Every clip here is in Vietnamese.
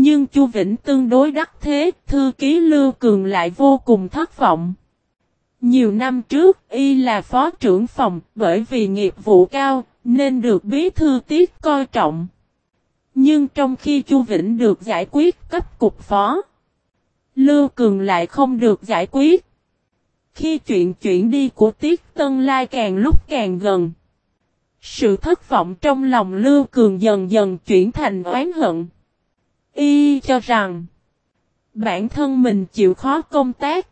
Nhưng Chu Vĩnh tương đối đắc thế, thư ký Lưu Cường lại vô cùng thất vọng. Nhiều năm trước, y là phó trưởng phòng, bởi vì nghiệp vụ cao, nên được bí thư tiết coi trọng. Nhưng trong khi Chu Vĩnh được giải quyết cấp cục phó, Lưu Cường lại không được giải quyết. Khi chuyện chuyển đi của Tiết Tân Lai càng lúc càng gần, sự thất vọng trong lòng Lưu Cường dần dần chuyển thành oán hận. Y cho rằng, bản thân mình chịu khó công tác,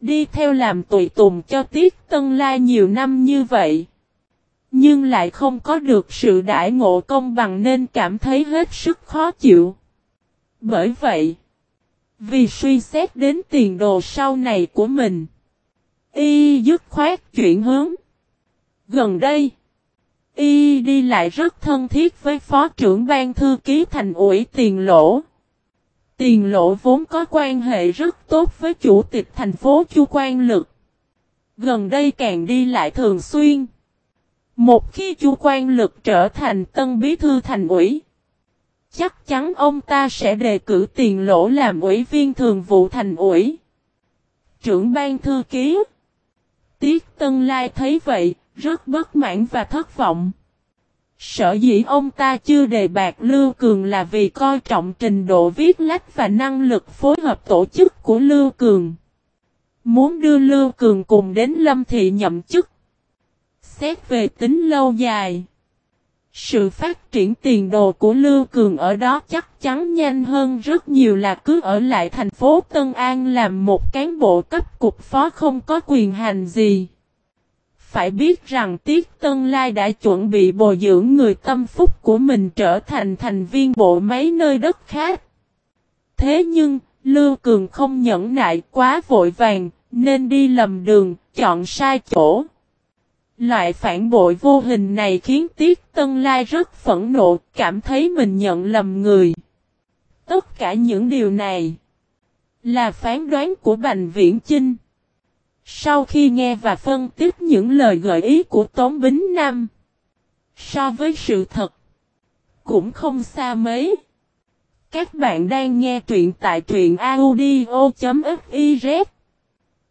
đi theo làm tùy tùng cho Tiết Tân Lai nhiều năm như vậy. Nhưng lại không có được sự đãi ngộ công bằng nên cảm thấy hết sức khó chịu. Bởi vậy, vì suy xét đến tiền đồ sau này của mình, y dứt khoát chuyển hướng. Gần đây, y đi lại rất thân thiết với phó trưởng ban thư ký thành ủy tiền lỗ. Tiền lộ vốn có quan hệ rất tốt với chủ tịch thành phố Chu Quang Lực. Gần đây càng đi lại thường xuyên. Một khi Chu Quang Lực trở thành tân bí thư thành ủy, chắc chắn ông ta sẽ đề cử tiền lỗ làm ủy viên thường vụ thành ủy. Trưởng ban thư ký Tiết Tân Lai thấy vậy, rất bất mãn và thất vọng. Sở dĩ ông ta chưa đề bạc Lưu Cường là vì coi trọng trình độ viết lách và năng lực phối hợp tổ chức của Lưu Cường. Muốn đưa Lưu Cường cùng đến Lâm Thị nhậm chức. Xét về tính lâu dài. Sự phát triển tiền đồ của Lưu Cường ở đó chắc chắn nhanh hơn rất nhiều là cứ ở lại thành phố Tân An làm một cán bộ cấp cục phó không có quyền hành gì. Phải biết rằng Tiết Tân Lai đã chuẩn bị bồi dưỡng người tâm phúc của mình trở thành thành viên bộ máy nơi đất khác. Thế nhưng, Lưu Cường không nhẫn nại quá vội vàng, nên đi lầm đường, chọn sai chỗ. Loại phản bội vô hình này khiến Tiết Tân Lai rất phẫn nộ, cảm thấy mình nhận lầm người. Tất cả những điều này là phán đoán của Bành Viễn Chinh. Sau khi nghe và phân tích những lời gợi ý của Tống Bính Nam, so với sự thật, cũng không xa mấy. Các bạn đang nghe truyện tại truyện audio.fiz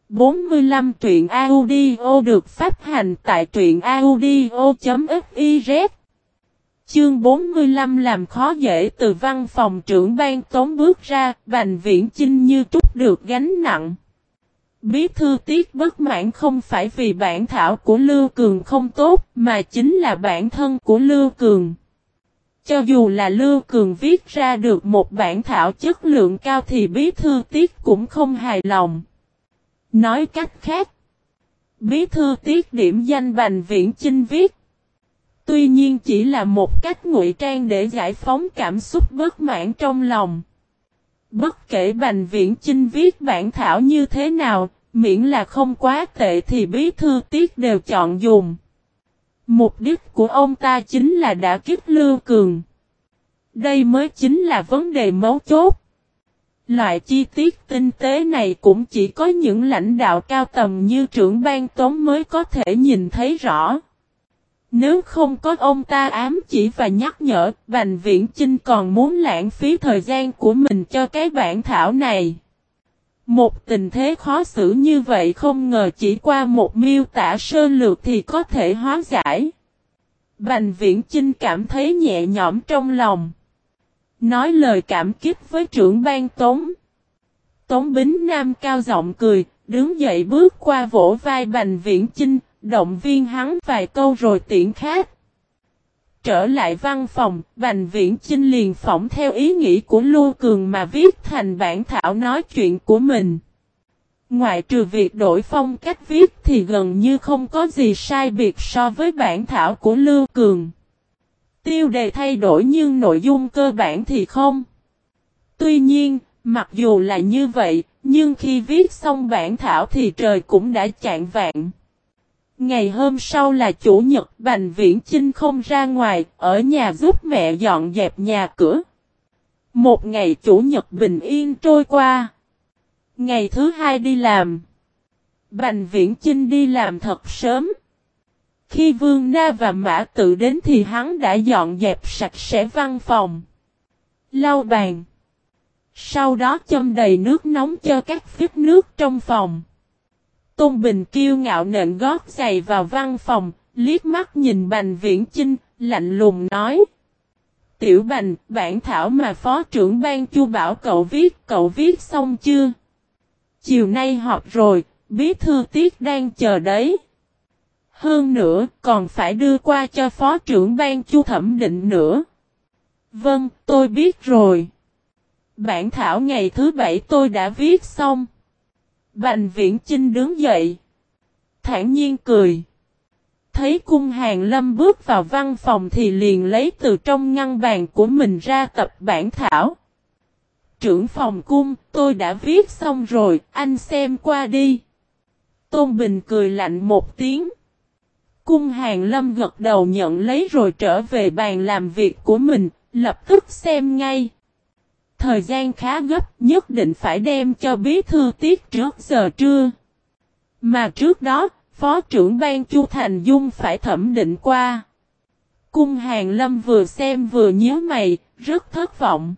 45 truyện audio được phát hành tại truyện audio.fiz Chương 45 làm khó dễ từ văn phòng trưởng ban tống bước ra, Bành Viễn Chinh như trút được gánh nặng. Bí thư tiết bất mãn không phải vì bản thảo của Lưu Cường không tốt, mà chính là bản thân của Lưu Cường. Cho dù là Lưu Cường viết ra được một bản thảo chất lượng cao thì bí thư tiết cũng không hài lòng. Nói cách khác, bí thư tiết điểm danh Bành Viễn Chinh viết. Tuy nhiên chỉ là một cách ngụy trang để giải phóng cảm xúc bất mãn trong lòng. Bất kể Bành Viễn Chinh viết bản thảo như thế nào, miễn là không quá tệ thì bí thư tiết đều chọn dùng. Mục đích của ông ta chính là đã kích Lưu Cường. Đây mới chính là vấn đề mấu chốt. Loại chi tiết tinh tế này cũng chỉ có những lãnh đạo cao tầm như trưởng ban tống mới có thể nhìn thấy rõ. Nếu không có ông ta ám chỉ và nhắc nhở, Bành Viễn Chinh còn muốn lãng phí thời gian của mình cho cái bản thảo này. Một tình thế khó xử như vậy không ngờ chỉ qua một miêu tả sơ lược thì có thể hóa giải. Bành Viễn Chinh cảm thấy nhẹ nhõm trong lòng. Nói lời cảm kích với trưởng ban Tống. Tống Bính Nam cao giọng cười, đứng dậy bước qua vỗ vai Bành Viễn Chinh, động viên hắn vài câu rồi tiễn khác. Trở lại văn phòng, Bành Viễn Chinh liền phỏng theo ý nghĩ của Lưu Cường mà viết thành bản thảo nói chuyện của mình. Ngoại trừ việc đổi phong cách viết thì gần như không có gì sai biệt so với bản thảo của Lưu Cường. Tiêu đề thay đổi nhưng nội dung cơ bản thì không. Tuy nhiên, mặc dù là như vậy, nhưng khi viết xong bản thảo thì trời cũng đã chạng vạn. Ngày hôm sau là chủ nhật Bành Viễn Chinh không ra ngoài, ở nhà giúp mẹ dọn dẹp nhà cửa. Một ngày chủ nhật bình yên trôi qua. Ngày thứ hai đi làm. Bành Viễn Chinh đi làm thật sớm. Khi Vương Na và Mã tự đến thì hắn đã dọn dẹp sạch sẽ văn phòng. Lau bàn. Sau đó châm đầy nước nóng cho các phích nước trong phòng. Tôn Bình kiêu ngạo nện gót giày vào văn phòng, liếc mắt nhìn Bành Viễn Chinh, lạnh lùng nói. Tiểu Bành, bản thảo mà phó trưởng ban chu bảo cậu viết, cậu viết xong chưa? Chiều nay họp rồi, bí thư tiết đang chờ đấy. Hơn nữa, còn phải đưa qua cho phó trưởng ban chu thẩm định nữa. Vâng, tôi biết rồi. Bản thảo ngày thứ bảy tôi đã viết xong. Bành viễn Trinh đứng dậy. thản nhiên cười. Thấy cung hàng lâm bước vào văn phòng thì liền lấy từ trong ngăn bàn của mình ra tập bản thảo. Trưởng phòng cung, tôi đã viết xong rồi, anh xem qua đi. Tôn Bình cười lạnh một tiếng. Cung hàng lâm gật đầu nhận lấy rồi trở về bàn làm việc của mình, lập tức xem ngay. Thời gian khá gấp, nhất định phải đem cho bí thư tiết trước giờ trưa. Mà trước đó, Phó trưởng ban Chu Thành Dung phải thẩm định qua. Cung Hàng Lâm vừa xem vừa nhớ mày, rất thất vọng.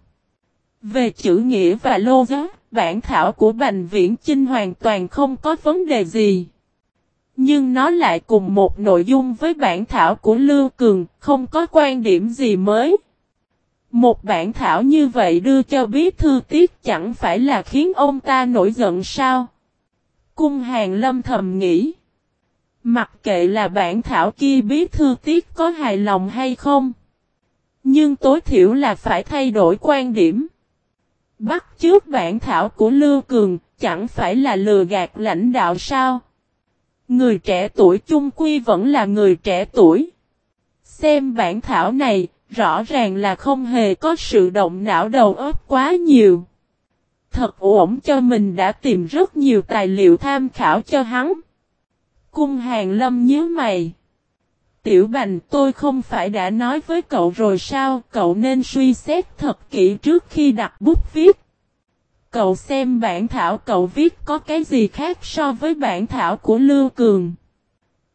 Về chữ nghĩa và lô giá, bản thảo của Bành Viễn Chinh hoàn toàn không có vấn đề gì. Nhưng nó lại cùng một nội dung với bản thảo của Lưu Cường, không có quan điểm gì mới. Một bản thảo như vậy đưa cho bí thư tiết chẳng phải là khiến ông ta nổi giận sao? Cung hàng lâm thầm nghĩ. Mặc kệ là bản thảo kia bí thư tiết có hài lòng hay không. Nhưng tối thiểu là phải thay đổi quan điểm. Bắt trước bản thảo của Lưu Cường chẳng phải là lừa gạt lãnh đạo sao? Người trẻ tuổi chung quy vẫn là người trẻ tuổi. Xem bản thảo này, rõ ràng là không hề có sự động não đầu óc quá nhiều. Thật ổn cho mình đã tìm rất nhiều tài liệu tham khảo cho hắn. Cung hàng lâm nhớ mày. Tiểu bành tôi không phải đã nói với cậu rồi sao, cậu nên suy xét thật kỹ trước khi đặt bút viết. Cậu xem bản thảo cậu viết có cái gì khác so với bản thảo của Lưu Cường.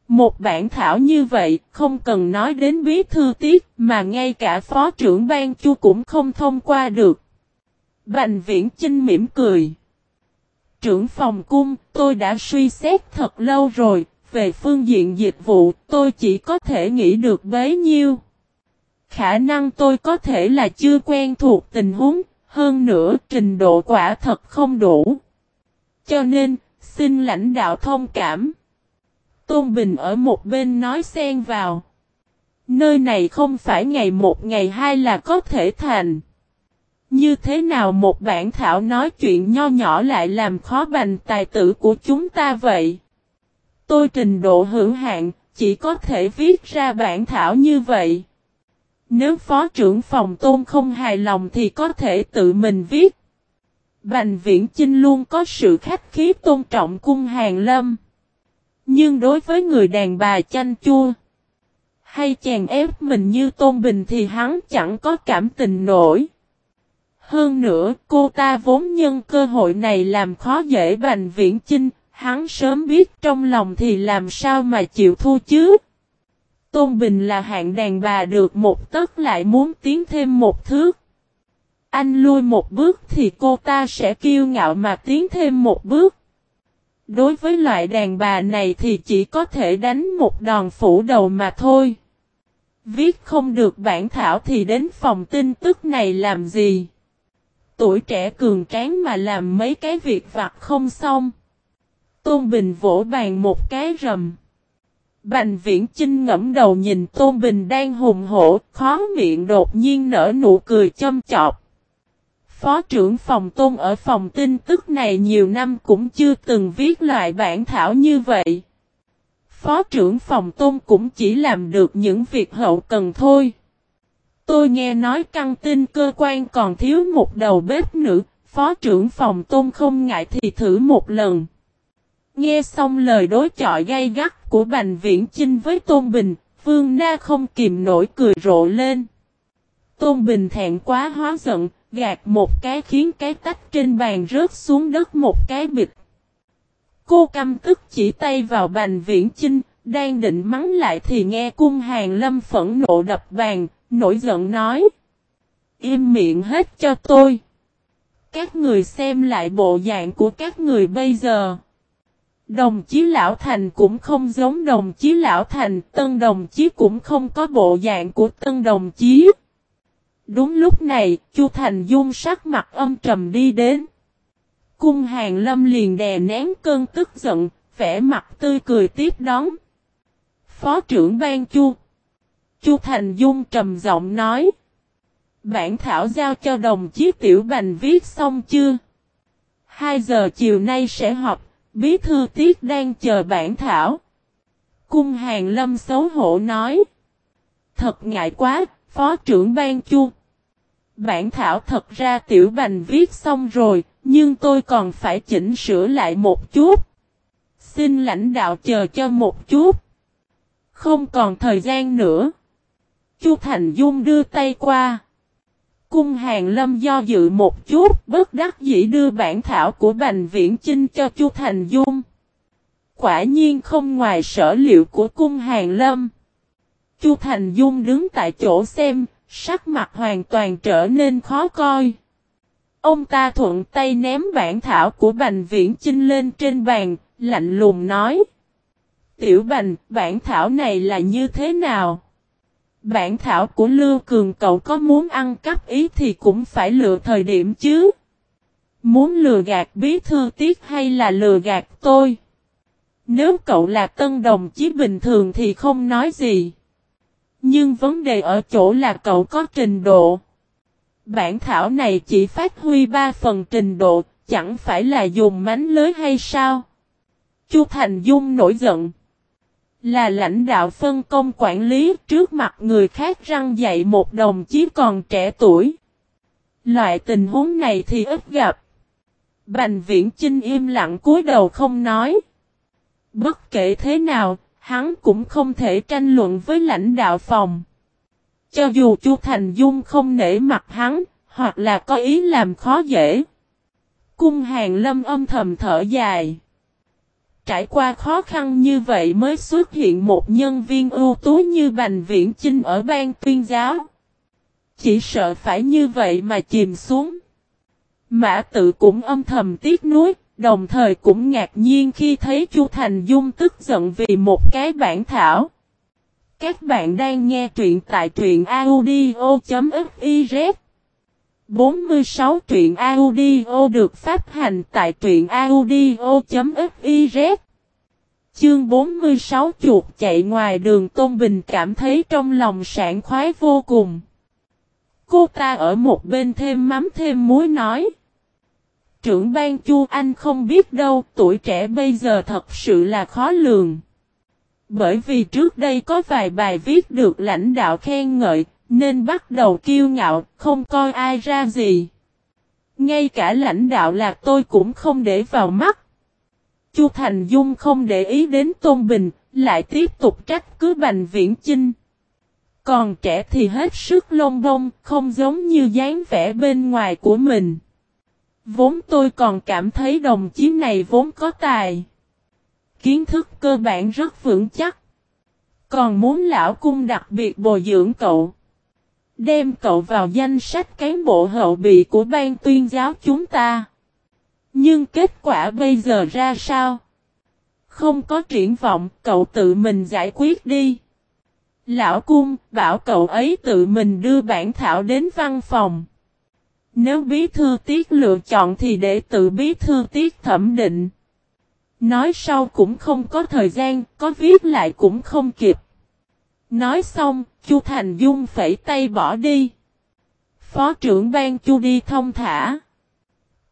Một bản thảo như vậy không cần nói đến bí thư tiết mà ngay cả phó trưởng ban chu cũng không thông qua được. Bành viễn Chinh mỉm cười. Trưởng phòng cung tôi đã suy xét thật lâu rồi, về phương diện dịch vụ tôi chỉ có thể nghĩ được bấy nhiêu. Khả năng tôi có thể là chưa quen thuộc tình huống, hơn nữa trình độ quả thật không đủ. Cho nên, xin lãnh đạo thông cảm. Tôn Bình ở một bên nói xen vào. Nơi này không phải ngày một ngày hai là có thể thành. Như thế nào một bản thảo nói chuyện nho nhỏ lại làm khó bành tài tử của chúng ta vậy? Tôi trình độ hữu hạn, chỉ có thể viết ra bản thảo như vậy. Nếu phó trưởng phòng tôn không hài lòng thì có thể tự mình viết. Bành viễn Chinh luôn có sự khách khí tôn trọng cung hàng lâm. Nhưng đối với người đàn bà chanh chua, hay chàng ép mình như tôn bình thì hắn chẳng có cảm tình nổi. Hơn nữa, cô ta vốn nhân cơ hội này làm khó dễ Bành Viễn Chinh, hắn sớm biết trong lòng thì làm sao mà chịu thua chứ. Tôn Bình là hạng đàn bà được một tấc lại muốn tiến thêm một thước. Anh lui một bước thì cô ta sẽ kiêu ngạo mà tiến thêm một bước. Đối với loại đàn bà này thì chỉ có thể đánh một đòn phủ đầu mà thôi. Viết không được bản thảo thì đến phòng tin tức này làm gì? Tuổi trẻ cường tráng mà làm mấy cái việc vặt không xong. Tôn Bình vỗ bàn một cái rầm. Bành viễn Trinh ngẫm đầu nhìn Tôn Bình đang hùng hổ, khó miệng đột nhiên nở nụ cười châm chọc. Phó trưởng phòng Tôn ở phòng tin tức này nhiều năm cũng chưa từng viết loại bản thảo như vậy. Phó trưởng phòng Tôn cũng chỉ làm được những việc hậu cần thôi. Tôi nghe nói căng tin cơ quan còn thiếu một đầu bếp nữ, phó trưởng phòng Tôn không ngại thì thử một lần. Nghe xong lời đối chọi gay gắt của Bành Viễn Chinh với Tôn Bình, Vương Na không kìm nổi cười rộ lên. Tôn Bình thẹn quá hóa giận, gạt một cái khiến cái tách trên bàn rớt xuống đất một cái bịch. Cô căm tức chỉ tay vào Bành Viễn Chinh, đang định mắng lại thì nghe cung hàng lâm phẫn nộ đập bàn, nổi giận nói. Im miệng hết cho tôi. các người xem lại bộ dạng của các người bây giờ. Đồng chí Lão Thành cũng không giống đồng chí Lão Thành, tân đồng chí cũng không có bộ dạng của tân đồng chí. Đúng lúc này, Chu Thành Dung sắc mặt âm trầm đi đến. Cung hàng lâm liền đè nén cơn tức giận, vẻ mặt tươi cười tiếp đón. Phó trưởng ban Chu. Chu Thành Dung trầm giọng nói. Bản thảo giao cho đồng chí Tiểu Bành viết xong chưa? 2 giờ chiều nay sẽ họp, bí thư tiết đang chờ bản thảo. Cung hàng lâm xấu hổ nói. Thật ngại quá, phó trưởng ban chu. Bản thảo thật ra Tiểu Bành viết xong rồi, nhưng tôi còn phải chỉnh sửa lại một chút. Xin lãnh đạo chờ cho một chút. Không còn thời gian nữa. Chu Thành Dung đưa tay qua. Cung hàng lâm do dự một chút, bất đắc dĩ đưa bản thảo của Bành Viễn Chinh cho Chu Thành Dung. Quả nhiên không ngoài sở liệu của cung hàng lâm. Chu Thành Dung đứng tại chỗ xem, sắc mặt hoàn toàn trở nên khó coi. Ông ta thuận tay ném bản thảo của Bành Viễn Chinh lên trên bàn, lạnh lùng nói. Tiểu Bành, bản thảo này là như thế nào? Bản thảo của Lưu Cường cậu có muốn ăn cắp ý thì cũng phải lựa thời điểm chứ. Muốn lừa gạt bí thư tiết hay là lừa gạt tôi? Nếu cậu là tân đồng chí bình thường thì không nói gì. Nhưng vấn đề ở chỗ là cậu có trình độ. Bản thảo này chỉ phát huy 3 phần trình độ, chẳng phải là dùng mánh lưới hay sao? Chu Thành Dung nổi giận. Là lãnh đạo phân công quản lý trước mặt người khác răng dạy một đồng chí còn trẻ tuổi. Loại tình huống này thì ít gặp. Bành viễn Chinh im lặng cúi đầu không nói. Bất kể thế nào, hắn cũng không thể tranh luận với lãnh đạo phòng. Cho dù Chu Thành Dung không nể mặt hắn, hoặc là có ý làm khó dễ. Cung hàng lâm âm thầm thở dài. Trải qua khó khăn như vậy mới xuất hiện một nhân viên ưu tú như Bành Viễn Chinh ở ban tuyên giáo. Chỉ sợ phải như vậy mà chìm xuống. Mã tự cũng âm thầm tiếc nuối, đồng thời cũng ngạc nhiên khi thấy Chu Thành Dung tức giận vì một cái bản thảo. Các bạn đang nghe truyện tại truyện audio.fiz 46 truyện audio được phát hành tại truyện audio.fiz Chương 46 chuột chạy ngoài đường Tôn Bình cảm thấy trong lòng sảng khoái vô cùng. Cô ta ở một bên thêm mắm thêm muối nói. Trưởng ban chu anh không biết đâu, tuổi trẻ bây giờ thật sự là khó lường. Bởi vì trước đây có vài bài viết được lãnh đạo khen ngợi, nên bắt đầu kiêu ngạo, không coi ai ra gì. Ngay cả lãnh đạo là tôi cũng không để vào mắt. Chu Thành Dung không để ý đến Tôn Bình, lại tiếp tục trách cứ Bành Viễn Chinh. Còn trẻ thì hết sức lông bông, không giống như dáng vẻ bên ngoài của mình. Vốn tôi còn cảm thấy đồng chí này vốn có tài. Kiến thức cơ bản rất vững chắc. Còn muốn lão cung đặc biệt bồi dưỡng cậu. Đem cậu vào danh sách cán bộ hậu bị của ban tuyên giáo chúng ta. Nhưng kết quả bây giờ ra sao? Không có triển vọng, cậu tự mình giải quyết đi. Lão cung, bảo cậu ấy tự mình đưa bản thảo đến văn phòng. Nếu bí thư tiết lựa chọn thì để tự bí thư tiết thẩm định. Nói sau cũng không có thời gian, có viết lại cũng không kịp. Nói xong, Chu Thành Dung phẩy tay bỏ đi. Phó trưởng ban Chu đi thông thả.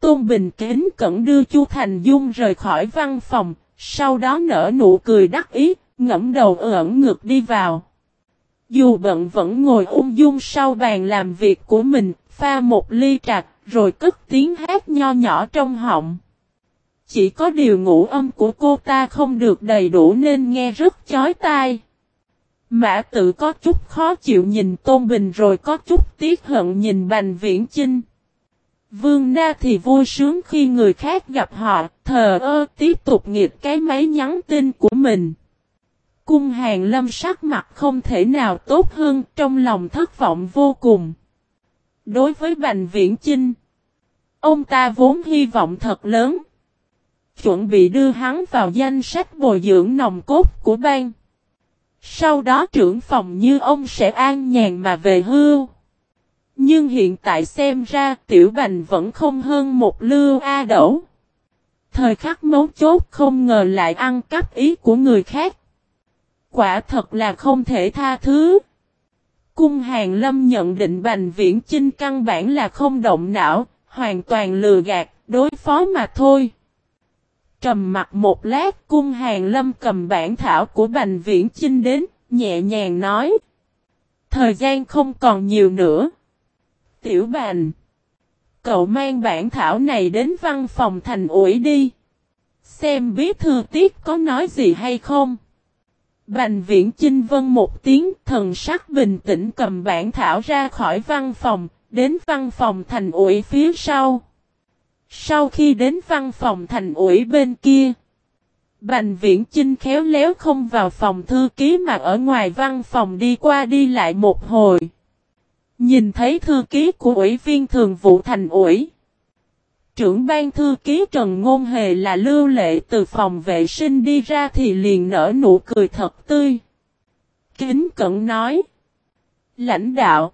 Tôn Bình kính cẩn đưa Chu Thành Dung rời khỏi văn phòng, sau đó nở nụ cười đắc ý, ngẫm đầu ẩn ngược đi vào. Dù bận vẫn ngồi ung dung sau bàn làm việc của mình, pha một ly trà, rồi cất tiếng hát nho nhỏ trong họng. Chỉ có điều ngũ âm của cô ta không được đầy đủ nên nghe rất chói tai. Mã tự có chút khó chịu nhìn Tôn Bình rồi có chút tiếc hận nhìn Bành Viễn Chinh. Vương Na thì vui sướng khi người khác gặp họ, thờ ơ tiếp tục nghiệt cái máy nhắn tin của mình. Cung hàng lâm sắc mặt không thể nào tốt hơn, trong lòng thất vọng vô cùng. Đối với Bành Viễn Chinh, Ông ta vốn hy vọng thật lớn. Chuẩn bị đưa hắn vào danh sách bồi dưỡng nòng cốt của bang. Sau đó trưởng phòng như ông sẽ an nhàn mà về hưu. Nhưng hiện tại xem ra tiểu bành vẫn không hơn một lưu A đẩu. Thời khắc mấu chốt không ngờ lại ăn cắp ý của người khác. Quả thật là không thể tha thứ. Cung hàng lâm nhận định bành viễn chinh căn bản là không động não, hoàn toàn lừa gạt, đối phó mà thôi. Trầm mặt một lát cung hàng lâm cầm bản thảo của bành viễn chinh đến, nhẹ nhàng nói. Thời gian không còn nhiều nữa. Tiểu bành. Cậu mang bản thảo này đến văn phòng thành ủi đi. Xem bí thư tiết có nói gì hay không. Bành viễn chinh vân một tiếng thần sắc bình tĩnh cầm bản thảo ra khỏi văn phòng, đến văn phòng thành ủi phía sau. Sau khi đến văn phòng thành ủi bên kia, Bành viễn chinh khéo léo không vào phòng thư ký mà ở ngoài văn phòng đi qua đi lại một hồi. Nhìn thấy thư ký của ủy viên thường vụ thành ủy. Trưởng ban thư ký Trần Ngôn Hề là lưu lệ từ phòng vệ sinh đi ra thì liền nở nụ cười thật tươi. Kính cẩn nói. Lãnh đạo.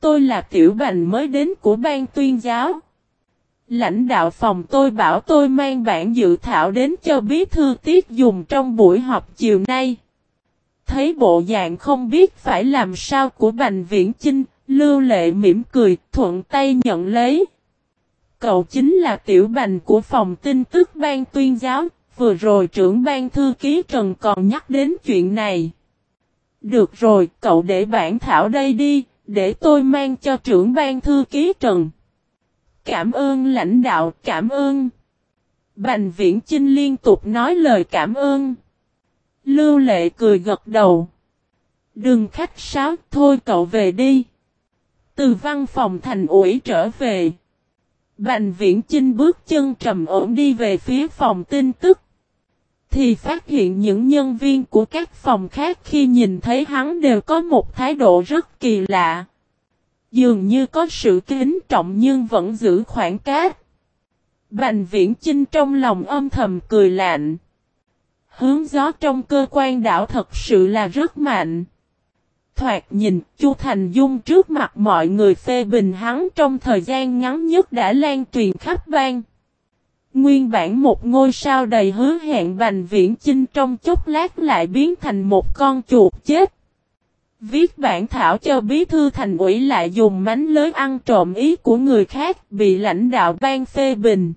Tôi là tiểu bành mới đến của ban tuyên giáo. Lãnh đạo phòng tôi bảo tôi mang bản dự thảo đến cho bí thư tiết dùng trong buổi họp chiều nay. Thấy bộ dạng không biết phải làm sao của Bành Viễn Chinh, Lưu Lệ mỉm cười, thuận tay nhận lấy. Cậu chính là tiểu bành của phòng tin tức ban tuyên giáo, vừa rồi trưởng ban thư ký Trần còn nhắc đến chuyện này. Được rồi, cậu để bản thảo đây đi, để tôi mang cho trưởng ban thư ký Trần. Cảm ơn lãnh đạo, cảm ơn. Bành viễn Trinh liên tục nói lời cảm ơn. Lưu lệ cười gật đầu. Đừng khách sáo, thôi cậu về đi. Từ văn phòng thành ủi trở về. Bành viễn Trinh bước chân trầm ổn đi về phía phòng tin tức. Thì phát hiện những nhân viên của các phòng khác khi nhìn thấy hắn đều có một thái độ rất kỳ lạ. Dường như có sự kính trọng nhưng vẫn giữ khoảng cách. Bành viễn chinh trong lòng âm thầm cười lạnh. Hướng gió trong cơ quan đảo thật sự là rất mạnh. Thoạt nhìn, Chu Thành Dung trước mặt mọi người phê bình hắn trong thời gian ngắn nhất đã lan truyền khắp bang. Nguyên bản một ngôi sao đầy hứa hẹn Bành Viễn Chinh trong chốc lát lại biến thành một con chuột chết. Viết bản thảo cho bí thư thành ủy lại dùng mánh lới ăn trộm ý của người khác bị lãnh đạo ban phê bình.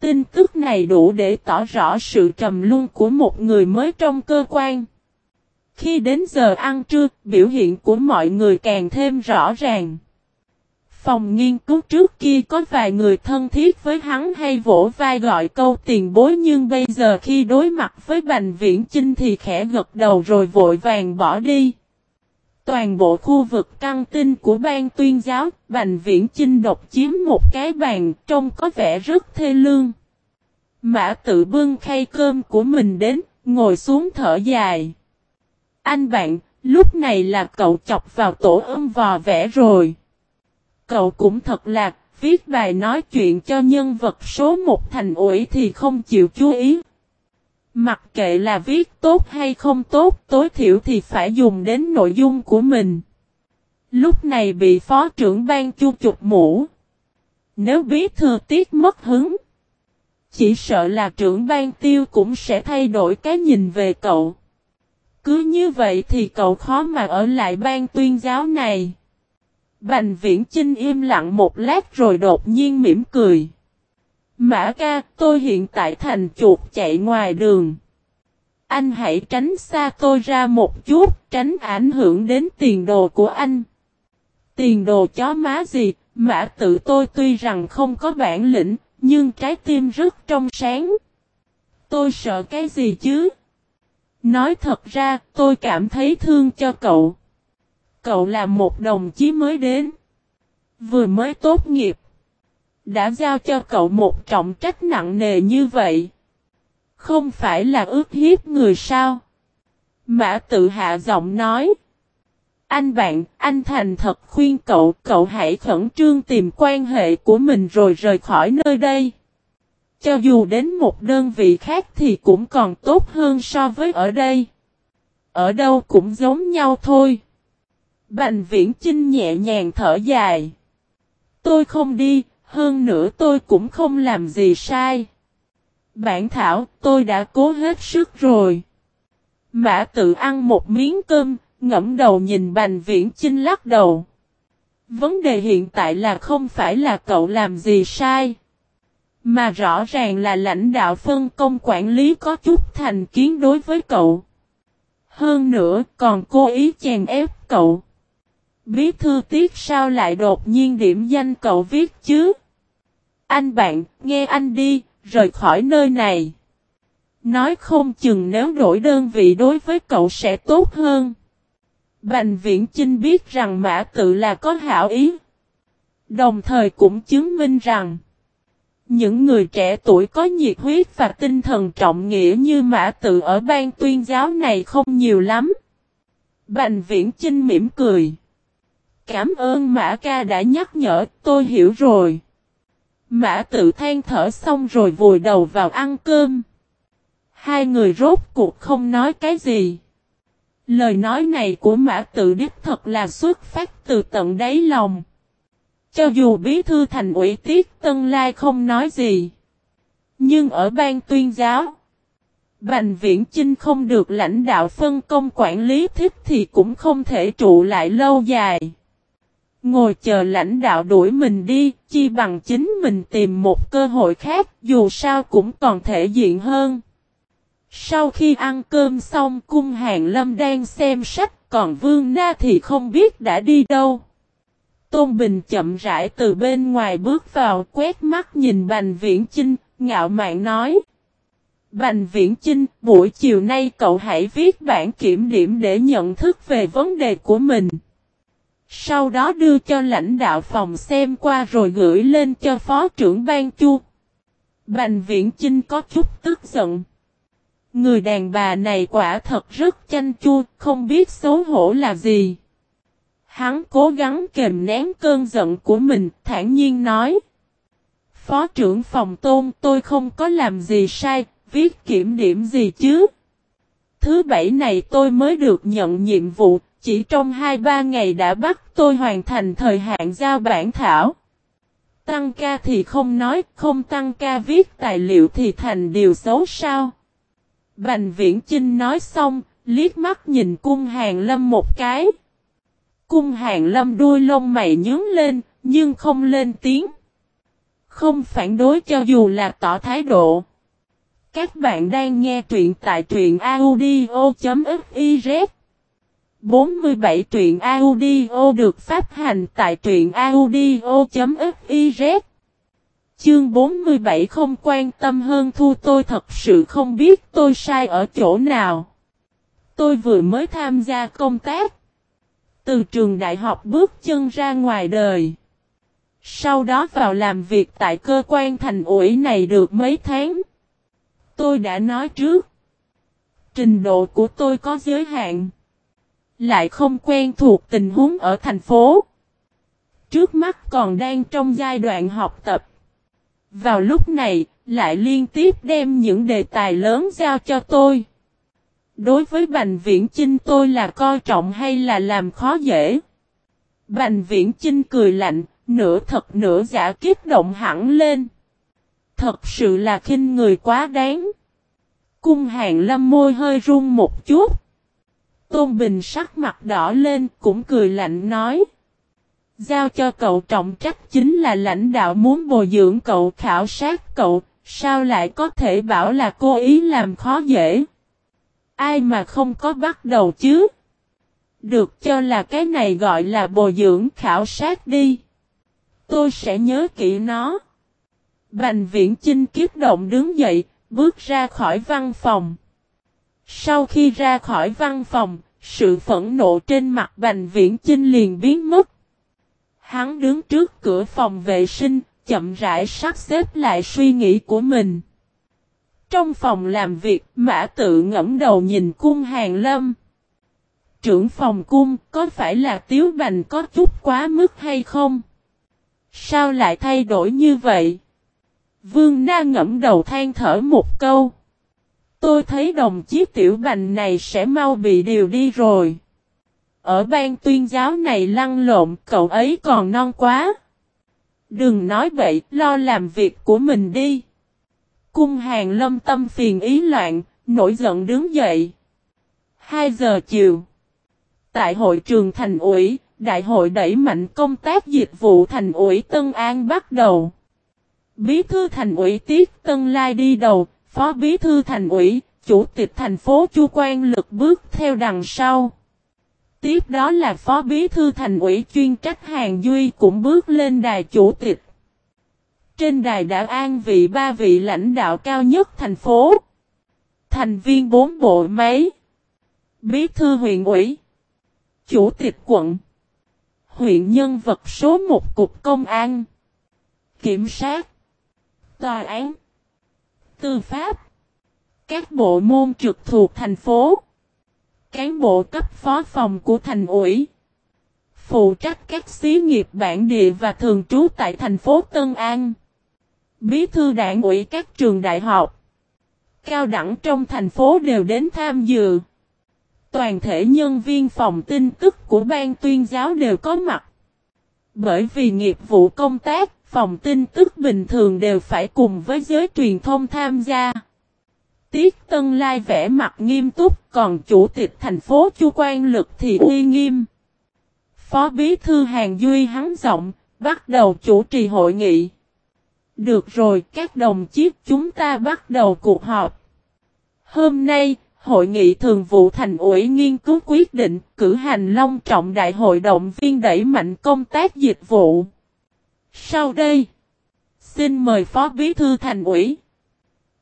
Tin tức này đủ để tỏ rõ sự trầm luân của một người mới trong cơ quan. Khi đến giờ ăn trưa, biểu hiện của mọi người càng thêm rõ ràng. Phòng nghiên cứu trước kia có vài người thân thiết với hắn hay vỗ vai gọi câu tiền bối nhưng bây giờ khi đối mặt với Bành Viễn Chinh thì khẽ gật đầu rồi vội vàng bỏ đi. Toàn bộ khu vực căng tin của ban tuyên giáo, Bành Viễn Chinh độc chiếm một cái bàn trông có vẻ rất thê lương. Mã tự bưng khay cơm của mình đến, ngồi xuống thở dài. Anh bạn, lúc này là cậu chọc vào tổ âm vò vẽ rồi. Cậu cũng thật lạc, viết bài nói chuyện cho nhân vật số một thành ủi thì không chịu chú ý. Mặc kệ là viết tốt hay không tốt, tối thiểu thì phải dùng đến nội dung của mình. Lúc này bị phó trưởng ban chu chụp mũ. Nếu bí thừa tiết mất hứng, chỉ sợ là trưởng ban tiêu cũng sẽ thay đổi cái nhìn về cậu. Cứ như vậy thì cậu khó mà ở lại ban tuyên giáo này. Bành viễn Trinh im lặng một lát rồi đột nhiên mỉm cười. Mã ca, tôi hiện tại thành chuột chạy ngoài đường. Anh hãy tránh xa tôi ra một chút, tránh ảnh hưởng đến tiền đồ của anh. Tiền đồ chó má gì, mã tự tôi tuy rằng không có bản lĩnh, nhưng trái tim rất trong sáng. Tôi sợ cái gì chứ? Nói thật ra, tôi cảm thấy thương cho cậu. Cậu là một đồng chí mới đến. Vừa mới tốt nghiệp đã giao cho cậu một trọng trách nặng nề như vậy. Không phải là ước hiếp người sao? Mã tự hạ giọng nói. Anh bạn, anh thành thật khuyên cậu, cậu hãy khẩn trương tìm quan hệ của mình rồi rời khỏi nơi đây. Cho dù đến một đơn vị khác thì cũng còn tốt hơn so với ở đây. Ở đâu cũng giống nhau thôi. Bành viễn Chinh nhẹ nhàng thở dài. Tôi không đi, hơn nữa tôi cũng không làm gì sai. Bản thảo, tôi đã cố hết sức rồi. Mã tự ăn một miếng cơm, ngẫm đầu nhìn Bành Viễn Chinh lắc đầu. Vấn đề hiện tại là không phải là cậu làm gì sai. Mà rõ ràng là lãnh đạo phân công quản lý có chút thành kiến đối với cậu. Hơn nữa còn cố ý chèn ép cậu. Bí thư tiết sao lại đột nhiên điểm danh cậu viết chứ? Anh bạn, nghe anh đi, rời khỏi nơi này. Nói không chừng nếu đổi đơn vị đối với cậu sẽ tốt hơn. Bành viễn Chinh biết rằng mã tự là có hảo ý. Đồng thời cũng chứng minh rằng những người trẻ tuổi có nhiệt huyết và tinh thần trọng nghĩa như mã tự ở ban tuyên giáo này không nhiều lắm. Bành viễn Trinh mỉm cười. Cảm ơn mã ca đã nhắc nhở, tôi hiểu rồi. Mã tự than thở xong rồi vùi đầu vào ăn cơm. Hai người rốt cuộc không nói cái gì. Lời nói này của mã tự đích thật là xuất phát từ tận đáy lòng. Cho dù bí thư thành ủy tiết Tân Lai không nói gì. Nhưng ở ban tuyên giáo. Bành viễn Chinh không được lãnh đạo phân công quản lý thích thì cũng không thể trụ lại lâu dài. Ngồi chờ lãnh đạo đuổi mình đi, chi bằng chính mình tìm một cơ hội khác, dù sao cũng còn thể diện hơn. Sau khi ăn cơm xong cung hàng lâm đang xem sách, còn vương na thì không biết đã đi đâu. Tôn Bình chậm rãi từ bên ngoài bước vào quét mắt nhìn Bành Viễn Chinh, ngạo mạn nói. Bành Viễn Chinh, buổi chiều nay cậu hãy viết bản kiểm điểm để nhận thức về vấn đề của mình. Sau đó đưa cho lãnh đạo phòng xem qua rồi gửi lên cho phó trưởng ban chu. Bành Viễn Chinh có chút tức giận. Người đàn bà này quả thật rất chanh chua, không biết xấu hổ là gì. Hắn cố gắng kềm nén cơn giận của mình, thản nhiên nói. Phó trưởng phòng tôn tôi không có làm gì sai, viết kiểm điểm gì chứ. Thứ bảy này tôi mới được nhận nhiệm vụ, chỉ trong 2-3 ngày đã bắt tôi hoàn thành thời hạn giao bản thảo. Tăng ca thì không nói, không tăng ca viết tài liệu thì thành điều xấu sao. Bành viễn trinh nói xong, liếc mắt nhìn cung hàng lâm một cái. Cung hàng lâm đuôi lông mày nhướng lên, nhưng không lên tiếng. Không phản đối cho dù là tỏ thái độ. Các bạn đang nghe truyện tại truyện audio.fiz 47 truyện audio được phát hành tại truyện audio.fiz Chương 47 không quan tâm hơn thu tôi thật sự không biết tôi sai ở chỗ nào. Tôi vừa mới tham gia công tác. Từ trường đại học bước chân ra ngoài đời. Sau đó vào làm việc tại cơ quan thành ủy này được mấy tháng. Tôi đã nói trước. Trình độ của tôi có giới hạn. Lại không quen thuộc tình huống ở thành phố. Trước mắt còn đang trong giai đoạn học tập. Vào lúc này, lại liên tiếp đem những đề tài lớn giao cho tôi. Đối với Bành Viễn Chinh tôi là coi trọng hay là làm khó dễ? Bành Viễn Chinh cười lạnh, nửa thật nửa giả kiếp động hẳn lên. Thật sự là khinh người quá đáng. Cung hàng lâm môi hơi run một chút. Tôn Bình sắc mặt đỏ lên cũng cười lạnh nói. Giao cho cậu trọng trách chính là lãnh đạo muốn bồi dưỡng cậu khảo sát cậu, sao lại có thể bảo là cô ý làm khó dễ. Ai mà không có bắt đầu chứ? Được cho là cái này gọi là bồi dưỡng khảo sát đi. Tôi sẽ nhớ kỹ nó. Bành viễn Chinh kiếp động đứng dậy, bước ra khỏi văn phòng. Sau khi ra khỏi văn phòng, sự phẫn nộ trên mặt Bành Viễn Chinh liền biến mất. Hắn đứng trước cửa phòng vệ sinh, chậm rãi sắp xếp lại suy nghĩ của mình. Trong phòng làm việc, Mã tự ngẫm đầu nhìn cung hàng lâm. trưởng phòng cung, có phải là Tiếu Bành có chút quá mức hay không? Sao lại thay đổi như vậy? Vương Na ngẫm đầu than thở một câu. Tôi thấy đồng chí Tiểu Bành này sẽ mau bị điều đi rồi. Ở ban tuyên giáo này lăn lộn, cậu ấy còn non quá. Đừng nói vậy, lo làm việc của mình đi. Cung hàng lâm tâm phiền ý loạn, nổi giận đứng dậy. 2 giờ chiều. Tại hội trường thành ủy, đại hội đẩy mạnh công tác dịch vụ thành ủy Tân An bắt đầu. Bí thư thành ủy Tiết Tân Lai đi đầu, phó bí thư thành ủy, chủ tịch thành phố Chu Quan Lực bước theo đằng sau. Tiếp đó là phó bí thư thành ủy chuyên trách Hàng Duy cũng bước lên đài chủ tịch. Trên đài đã an vị ba vị lãnh đạo cao nhất thành phố. Thành viên bốn bộ máy. Bí thư huyện ủy. Chủ tịch quận. Huyện nhân vật số một cục công an. Kiểm sát. Tòa án. Tư pháp. Các bộ môn trực thuộc thành phố. Cán bộ cấp phó phòng của thành ủy. Phụ trách các xí nghiệp bản địa và thường trú tại thành phố Tân An. Bí thư đảng ủy các trường đại học. Cao đẳng trong thành phố đều đến tham dự. Toàn thể nhân viên phòng tin tức của ban tuyên giáo đều có mặt. Bởi vì nghiệp vụ công tác, phòng tin tức bình thường đều phải cùng với giới truyền thông tham gia. Tiết Tân Lai vẽ mặt nghiêm túc, còn chủ tịch thành phố Chu Quan Lực thì uy nghiêm. Phó Bí Thư Hàng Duy hắn giọng, bắt đầu chủ trì hội nghị. Được rồi, các đồng chí chúng ta bắt đầu cuộc họp. Hôm nay, Hội nghị thường vụ thành ủy nghiên cứu quyết định cử hành long trọng đại hội động viên đẩy mạnh công tác dịch vụ. Sau đây, xin mời Phó Bí Thư Thành ủy,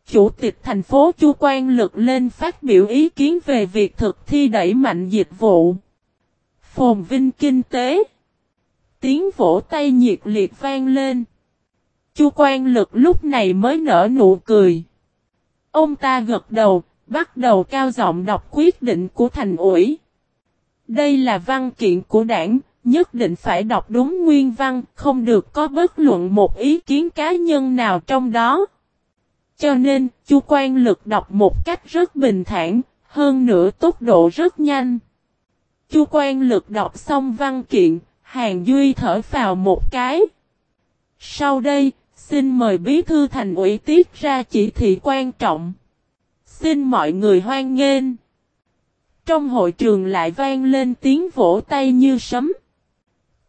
Chủ tịch thành phố Chu Quan Lực lên phát biểu ý kiến về việc thực thi đẩy mạnh dịch vụ. Phồn vinh kinh tế. Tiếng vỗ tay nhiệt liệt vang lên. Chu Quan Lực lúc này mới nở nụ cười. Ông ta gật đầu, bắt đầu cao giọng đọc quyết định của thành ủy. Đây là văn kiện của đảng, nhất định phải đọc đúng nguyên văn, không được có bất luận một ý kiến cá nhân nào trong đó. Cho nên, Chu Quan Lực đọc một cách rất bình thản, hơn nữa tốc độ rất nhanh. Chu Quan Lực đọc xong văn kiện, Hàng Duy thở vào một cái. Sau đây, xin mời Bí Thư Thành ủy tiết ra chỉ thị quan trọng. Xin mọi người hoan nghênh. Trong hội trường lại vang lên tiếng vỗ tay như sấm.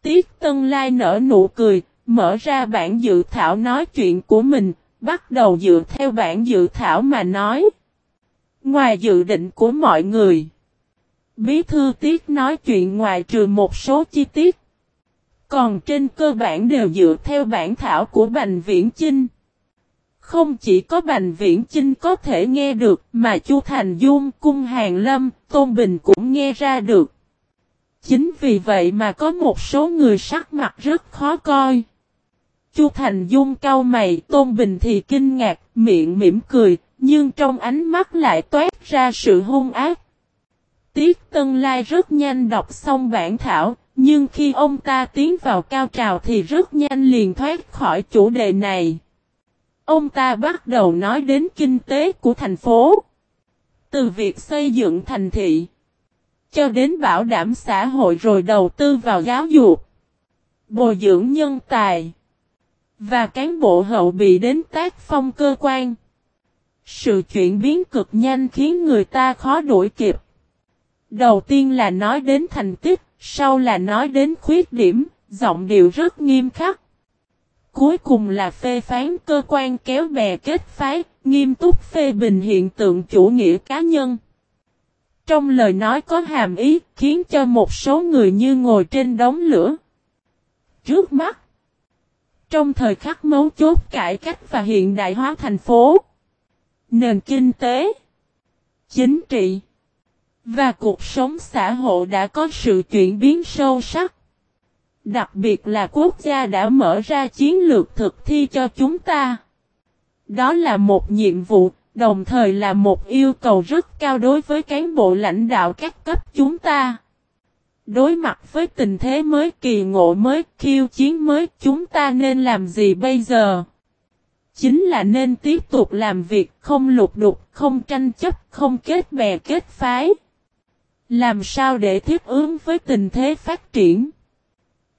Tiết Tân Lai nở nụ cười, mở ra bản dự thảo nói chuyện của mình, bắt đầu dựa theo bản dự thảo mà nói. Ngoài dự định của mọi người, Bí thư Tiết nói chuyện ngoài trừ một số chi tiết. Còn trên cơ bản đều dựa theo bản thảo của Bành Viễn Chinh. Không chỉ có Bành Viễn Chinh có thể nghe được mà Chu Thành Dung, Cung Hàng Lâm, Tôn Bình cũng nghe ra được. Chính vì vậy mà có một số người sắc mặt rất khó coi. Chu Thành Dung cau mày, Tôn Bình thì kinh ngạc, miệng mỉm cười, nhưng trong ánh mắt lại toát ra sự hung ác. Tiết Tân Lai rất nhanh đọc xong bản thảo, nhưng khi ông ta tiến vào cao trào thì rất nhanh liền thoát khỏi chủ đề này. Ông ta bắt đầu nói đến kinh tế của thành phố. Từ việc xây dựng thành thị, cho đến bảo đảm xã hội rồi đầu tư vào giáo dục, bồi dưỡng nhân tài, và cán bộ hậu bị đến tác phong cơ quan. Sự chuyển biến cực nhanh khiến người ta khó đuổi kịp. Đầu tiên là nói đến thành tích, sau là nói đến khuyết điểm, giọng điệu rất nghiêm khắc. Cuối cùng là phê phán cơ quan kéo bè kết phái, nghiêm túc phê bình hiện tượng chủ nghĩa cá nhân. Trong lời nói có hàm ý khiến cho một số người như ngồi trên đống lửa. Trước mắt, trong thời khắc mấu chốt cải cách và hiện đại hóa thành phố, nền kinh tế, chính trị và cuộc sống xã hội đã có sự chuyển biến sâu sắc. Đặc biệt là quốc gia đã mở ra chiến lược thực thi cho chúng ta. Đó là một nhiệm vụ đồng thời là một yêu cầu rất cao đối với cán bộ lãnh đạo các cấp chúng ta. Đối mặt với tình thế mới kỳ ngộ mới, khiêu chiến mới, chúng ta nên làm gì bây giờ? Chính là nên tiếp tục làm việc, không lục đục, không tranh chấp, không kết bè kết phái. Làm sao để thiết ứng với tình thế phát triển?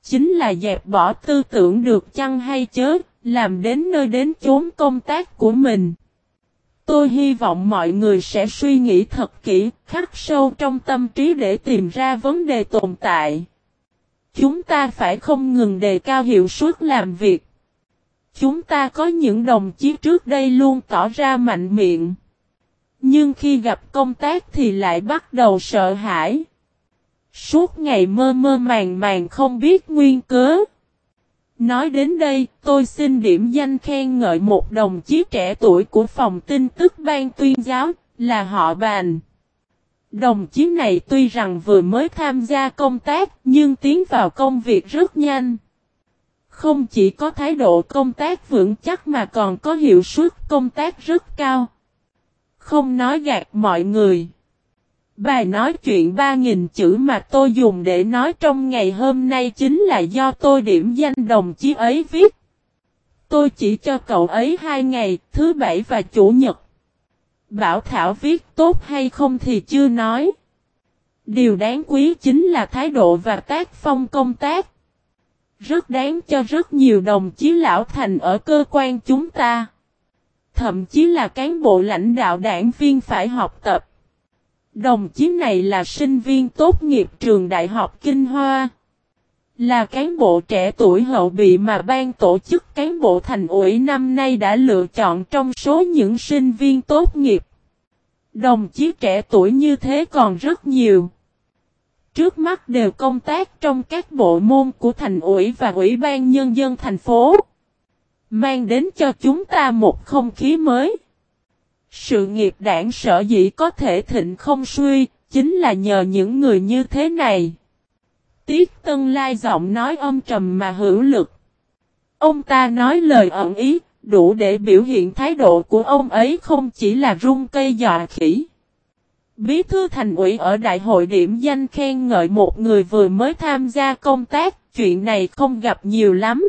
Chính là dẹp bỏ tư tưởng được chăng hay chớ, làm đến nơi đến chốn công tác của mình. Tôi hy vọng mọi người sẽ suy nghĩ thật kỹ, khắc sâu trong tâm trí để tìm ra vấn đề tồn tại. Chúng ta phải không ngừng đề cao hiệu suất làm việc. Chúng ta có những đồng chí trước đây luôn tỏ ra mạnh miệng. Nhưng khi gặp công tác thì lại bắt đầu sợ hãi. Suốt ngày mơ mơ màng màng không biết nguyên cớ. Nói đến đây, tôi xin điểm danh khen ngợi một đồng chí trẻ tuổi của phòng tin tức ban tuyên giáo, là họ bàn. Đồng chí này tuy rằng vừa mới tham gia công tác, nhưng tiến vào công việc rất nhanh. Không chỉ có thái độ công tác vững chắc mà còn có hiệu suất công tác rất cao. Không nói gạt mọi người. Bài nói chuyện 3.000 chữ mà tôi dùng để nói trong ngày hôm nay chính là do tôi điểm danh đồng chí ấy viết. Tôi chỉ cho cậu ấy hai ngày, thứ bảy và chủ nhật. Bảo Thảo viết tốt hay không thì chưa nói. Điều đáng quý chính là thái độ và tác phong công tác. Rất đáng cho rất nhiều đồng chí lão thành ở cơ quan chúng ta. Thậm chí là cán bộ lãnh đạo đảng viên phải học tập. Đồng chí này là sinh viên tốt nghiệp trường Đại học Kinh Hoa. Là cán bộ trẻ tuổi hậu bị mà ban tổ chức cán bộ thành ủy năm nay đã lựa chọn trong số những sinh viên tốt nghiệp. Đồng chí trẻ tuổi như thế còn rất nhiều. Trước mắt đều công tác trong các bộ môn của thành ủy và ủy ban nhân dân thành phố. Mang đến cho chúng ta một không khí mới. Sự nghiệp đảng sở dĩ có thể thịnh không suy, chính là nhờ những người như thế này. Tiết Tân Lai giọng nói âm trầm mà hữu lực. Ông ta nói lời ẩn ý, đủ để biểu hiện thái độ của ông ấy không chỉ là rung cây dọa khỉ. Bí thư thành ủy ở đại hội điểm danh khen ngợi một người vừa mới tham gia công tác, chuyện này không gặp nhiều lắm.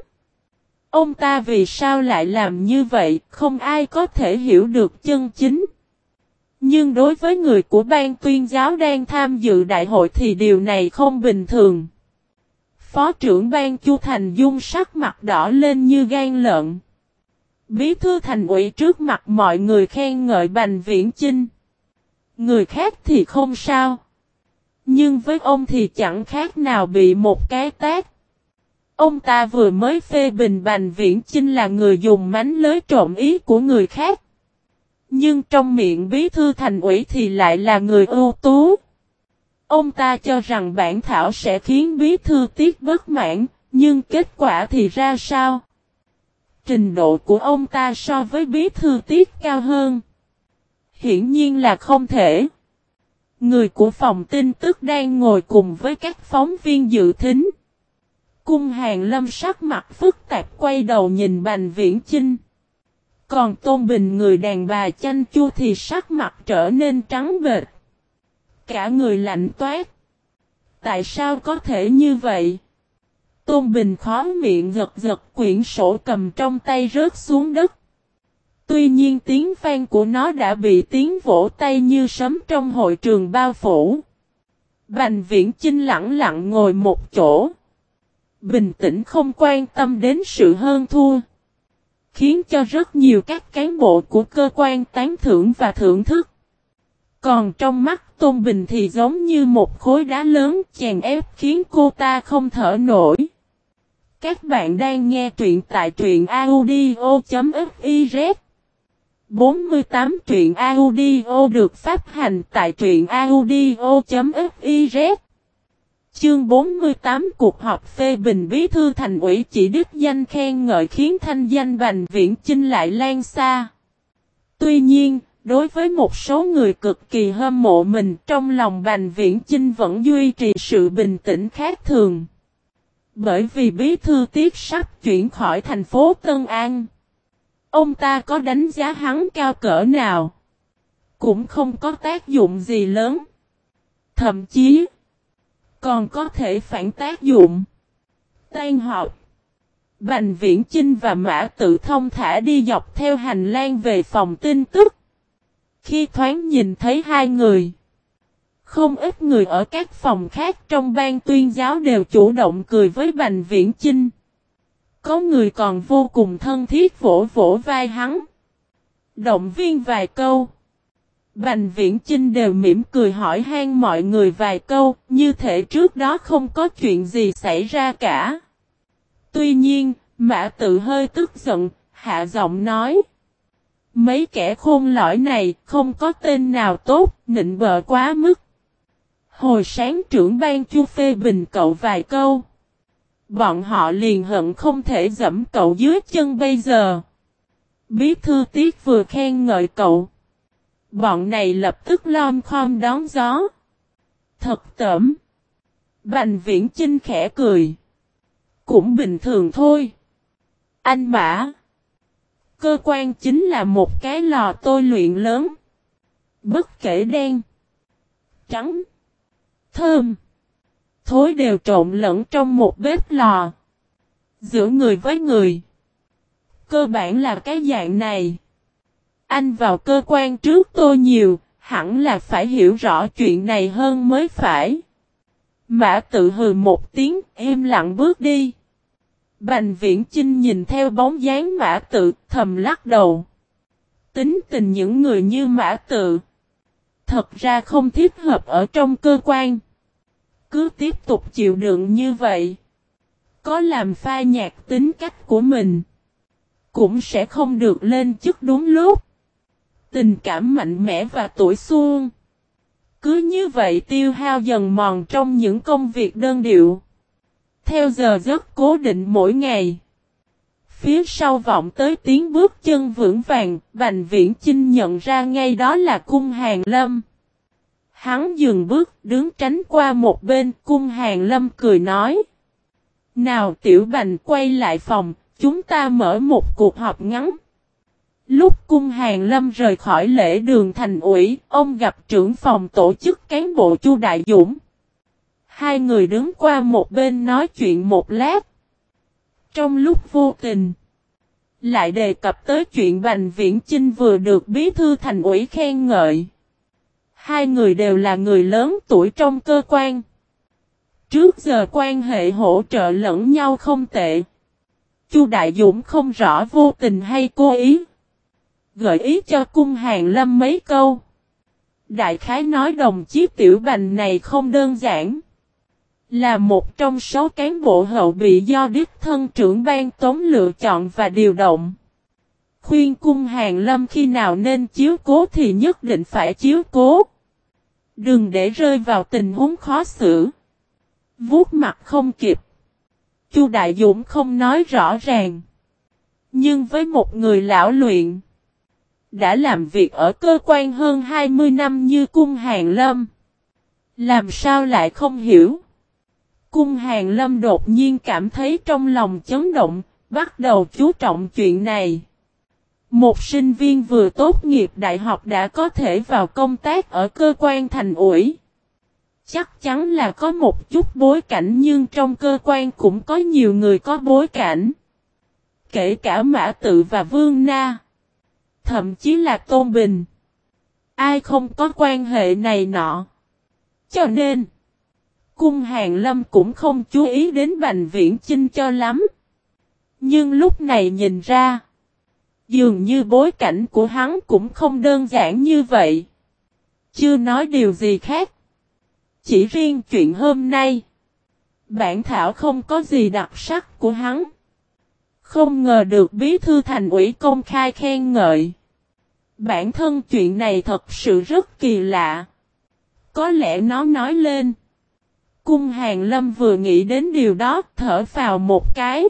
Ông ta vì sao lại làm như vậy, không ai có thể hiểu được chân chính. Nhưng đối với người của ban tuyên giáo đang tham dự đại hội thì điều này không bình thường. Phó trưởng ban Chu Thành Dung sắc mặt đỏ lên như gan lợn. Bí thư thành ủy trước mặt mọi người khen ngợi Bành Viễn Chinh. Người khác thì không sao. Nhưng với ông thì chẳng khác nào bị một cái tát. Ông ta vừa mới phê bình Bành Viễn Chinh là người dùng mánh lới trộm ý của người khác. Nhưng trong miệng bí thư thành ủy thì lại là người ưu tú. Ông ta cho rằng bản thảo sẽ khiến bí thư tiết bất mãn, nhưng kết quả thì ra sao? Trình độ của ông ta so với bí thư tiết cao hơn. Hiển nhiên là không thể. Người của phòng tin tức đang ngồi cùng với các phóng viên dự thính. Cung hàng lâm sắc mặt phức tạp quay đầu nhìn Bành Viễn Chinh. Còn Tôn Bình người đàn bà chanh chua thì sắc mặt trở nên trắng bệt. Cả người lạnh toát. Tại sao có thể như vậy? Tôn Bình khó miệng giật giật quyển sổ cầm trong tay rớt xuống đất. Tuy nhiên tiếng vang của nó đã bị tiếng vỗ tay như sấm trong hội trường bao phủ. Bành viễn chinh lặng lặng ngồi một chỗ. Bình tĩnh không quan tâm đến sự hơn thua. Khiến cho rất nhiều các cán bộ của cơ quan tán thưởng và thưởng thức. Còn trong mắt Tôn Bình thì giống như một khối đá lớn chèn ép khiến cô ta không thở nổi. Các bạn đang nghe truyện tại truyện audio.fiz 48 truyện audio được phát hành tại truyện audio.fiz Chương 48 cuộc họp phê bình bí thư thành ủy chỉ đích danh khen ngợi khiến thanh danh Bành Viễn Chinh lại lan xa. Tuy nhiên, đối với một số người cực kỳ hâm mộ mình trong lòng Bành Viễn Chinh vẫn duy trì sự bình tĩnh khác thường. Bởi vì bí thư tiết sắp chuyển khỏi thành phố Tân An. Ông ta có đánh giá hắn cao cỡ nào? Cũng không có tác dụng gì lớn. Thậm chí, còn có thể phản tác dụng. Tan họp. Bành Viễn Chinh và Mã Tự thông thả đi dọc theo hành lang về phòng tin tức. Khi thoáng nhìn thấy hai người, không ít người ở các phòng khác trong ban tuyên giáo đều chủ động cười với Bành Viễn Chinh. Có người còn vô cùng thân thiết vỗ vỗ vai hắn. Động viên vài câu. Bành Viễn Chinh đều mỉm cười hỏi han mọi người vài câu, như thể trước đó không có chuyện gì xảy ra cả. Tuy nhiên, Mã tự hơi tức giận, hạ giọng nói. Mấy kẻ khôn lõi này không có tên nào tốt, nịnh bợ quá mức. Hồi sáng trưởng ban chu phê bình cậu vài câu. Bọn họ liền hận không thể dẫm cậu dưới chân bây giờ. Bí thư tiết vừa khen ngợi cậu. Bọn này lập tức lom khom đón gió. Thật tẩm. Bành viễn chinh khẽ cười. Cũng bình thường thôi. Anh Mã. Cơ quan chính là một cái lò tôi luyện lớn. Bất kể đen. Trắng. Thơm. Thối đều trộn lẫn trong một bếp lò. Giữa người với người. Cơ bản là cái dạng này. Anh vào cơ quan trước tôi nhiều, hẳn là phải hiểu rõ chuyện này hơn mới phải. Mã tự hừ một tiếng, im lặng bước đi. Bành viễn Trinh nhìn theo bóng dáng mã tự, thầm lắc đầu. Tính tình những người như mã tự. Thật ra không thích hợp ở trong cơ quan. Cứ tiếp tục chịu đựng như vậy. Có làm pha nhạc tính cách của mình. Cũng sẽ không được lên chức đúng lúc. Tình cảm mạnh mẽ và tuổi xuân. Cứ như vậy tiêu hao dần mòn trong những công việc đơn điệu. Theo giờ rất cố định mỗi ngày. Phía sau vọng tới tiếng bước chân vững vàng, Bành Viễn Chinh nhận ra ngay đó là cung hàng lâm. Hắn dừng bước, đứng tránh qua một bên, cung hàng lâm cười nói. Nào tiểu bành quay lại phòng, chúng ta mở một cuộc họp ngắn. Lúc cung hàng lâm rời khỏi lễ đường thành ủy, ông gặp trưởng phòng tổ chức cán bộ Chu Đại Dũng. Hai người đứng qua một bên nói chuyện một lát. Trong lúc vô tình, lại đề cập tới chuyện Bành Viễn Chinh vừa được bí thư thành ủy khen ngợi. Hai người đều là người lớn tuổi trong cơ quan. Trước giờ quan hệ hỗ trợ lẫn nhau không tệ. Chu Đại Dũng không rõ vô tình hay cố ý. Gợi ý cho cung hàng lâm mấy câu. Đại khái nói đồng chí tiểu bành này không đơn giản. Là một trong số cán bộ hậu bị do đích thân trưởng ban tống lựa chọn và điều động. Khuyên cung hàng lâm khi nào nên chiếu cố thì nhất định phải chiếu cố. Đừng để rơi vào tình huống khó xử. Vuốt mặt không kịp. Chu Đại Dũng không nói rõ ràng. Nhưng với một người lão luyện. Đã làm việc ở cơ quan hơn 20 năm như cung hàng lâm. Làm sao lại không hiểu. Cung hàng lâm đột nhiên cảm thấy trong lòng chấn động, bắt đầu chú trọng chuyện này. Một sinh viên vừa tốt nghiệp đại học đã có thể vào công tác ở cơ quan thành ủi. Chắc chắn là có một chút bối cảnh nhưng trong cơ quan cũng có nhiều người có bối cảnh. Kể cả Mã Tự và Vương Na. Thậm chí là Tôn Bình. Ai không có quan hệ này nọ. Cho nên, cung hàng lâm cũng không chú ý đến Bành Viễn Chinh cho lắm. Nhưng lúc này nhìn ra, dường như bối cảnh của hắn cũng không đơn giản như vậy. Chưa nói điều gì khác. Chỉ riêng chuyện hôm nay, bản thảo không có gì đặc sắc của hắn. Không ngờ được bí thư thành ủy công khai khen ngợi. Bản thân chuyện này thật sự rất kỳ lạ. Có lẽ nó nói lên. Cung hàng lâm vừa nghĩ đến điều đó thở vào một cái.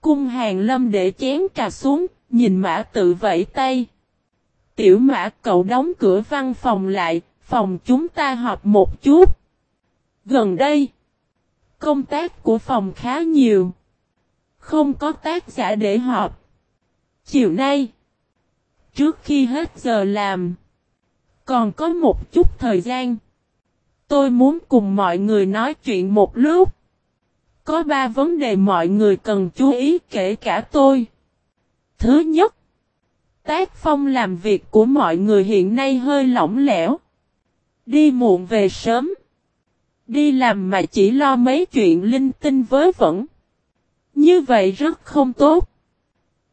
Cung hàng lâm để chén trà xuống, nhìn mã tự vẫy tay. Tiểu mã cậu đóng cửa văn phòng lại, phòng chúng ta họp một chút. Gần đây, công tác của phòng khá nhiều. Không có tác giả để họp. Chiều nay, trước khi hết giờ làm, còn có một chút thời gian. Tôi muốn cùng mọi người nói chuyện một lúc. Có ba vấn đề mọi người cần chú ý kể cả tôi. Thứ nhất, tác phong làm việc của mọi người hiện nay hơi lỏng lẻo. Đi muộn về sớm. Đi làm mà chỉ lo mấy chuyện linh tinh với vẩn. Như vậy rất không tốt.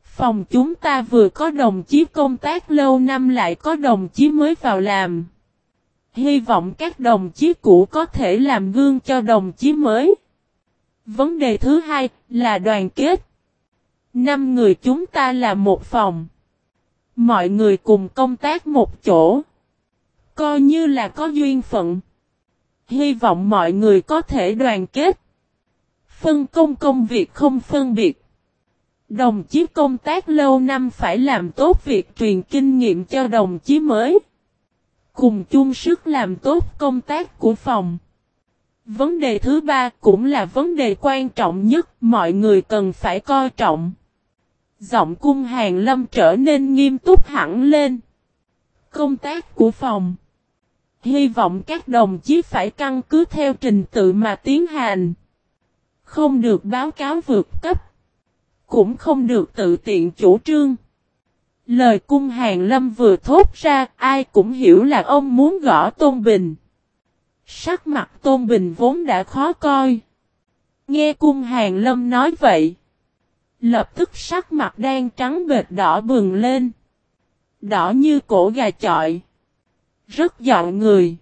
Phòng chúng ta vừa có đồng chí công tác lâu năm lại có đồng chí mới vào làm. Hy vọng các đồng chí cũ có thể làm gương cho đồng chí mới. Vấn đề thứ hai là đoàn kết. Năm người chúng ta là một phòng. Mọi người cùng công tác một chỗ. Coi như là có duyên phận. Hy vọng mọi người có thể đoàn kết. Phân công công việc không phân biệt. Đồng chí công tác lâu năm phải làm tốt việc truyền kinh nghiệm cho đồng chí mới. Cùng chung sức làm tốt công tác của phòng. Vấn đề thứ ba cũng là vấn đề quan trọng nhất, mọi người cần phải coi trọng. Giọng cung hàng lâm trở nên nghiêm túc hẳn lên. Công tác của phòng. Hy vọng các đồng chí phải căn cứ theo trình tự mà tiến hành. Không được báo cáo vượt cấp. Cũng không được tự tiện chủ trương. Lời cung hàng lâm vừa thốt ra, ai cũng hiểu là ông muốn gõ Tôn Bình. Sắc mặt Tôn Bình vốn đã khó coi. Nghe cung hàng lâm nói vậy. Lập tức sắc mặt đang trắng bệt đỏ bừng lên. Đỏ như cổ gà chọi. Rất dọn người.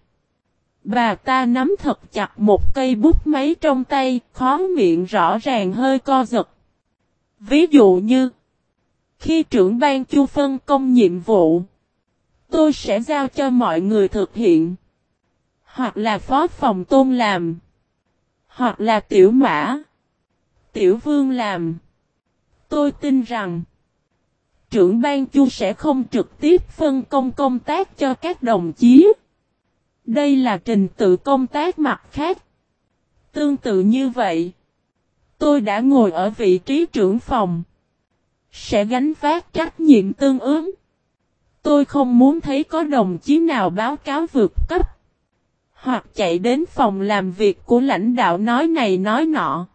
Bà ta nắm thật chặt một cây bút máy trong tay, khó miệng rõ ràng hơi co giật. Ví dụ như, khi trưởng ban chu phân công nhiệm vụ, tôi sẽ giao cho mọi người thực hiện. Hoặc là phó phòng tôn làm. Hoặc là tiểu mã. Tiểu vương làm. Tôi tin rằng trưởng ban chu sẽ không trực tiếp phân công công tác cho các đồng chí. Đây là trình tự công tác mặt khác. Tương tự như vậy, tôi đã ngồi ở vị trí trưởng phòng. Sẽ gánh vác trách nhiệm tương ứng. Tôi không muốn thấy có đồng chí nào báo cáo vượt cấp. Hoặc chạy đến phòng làm việc của lãnh đạo nói này nói nọ.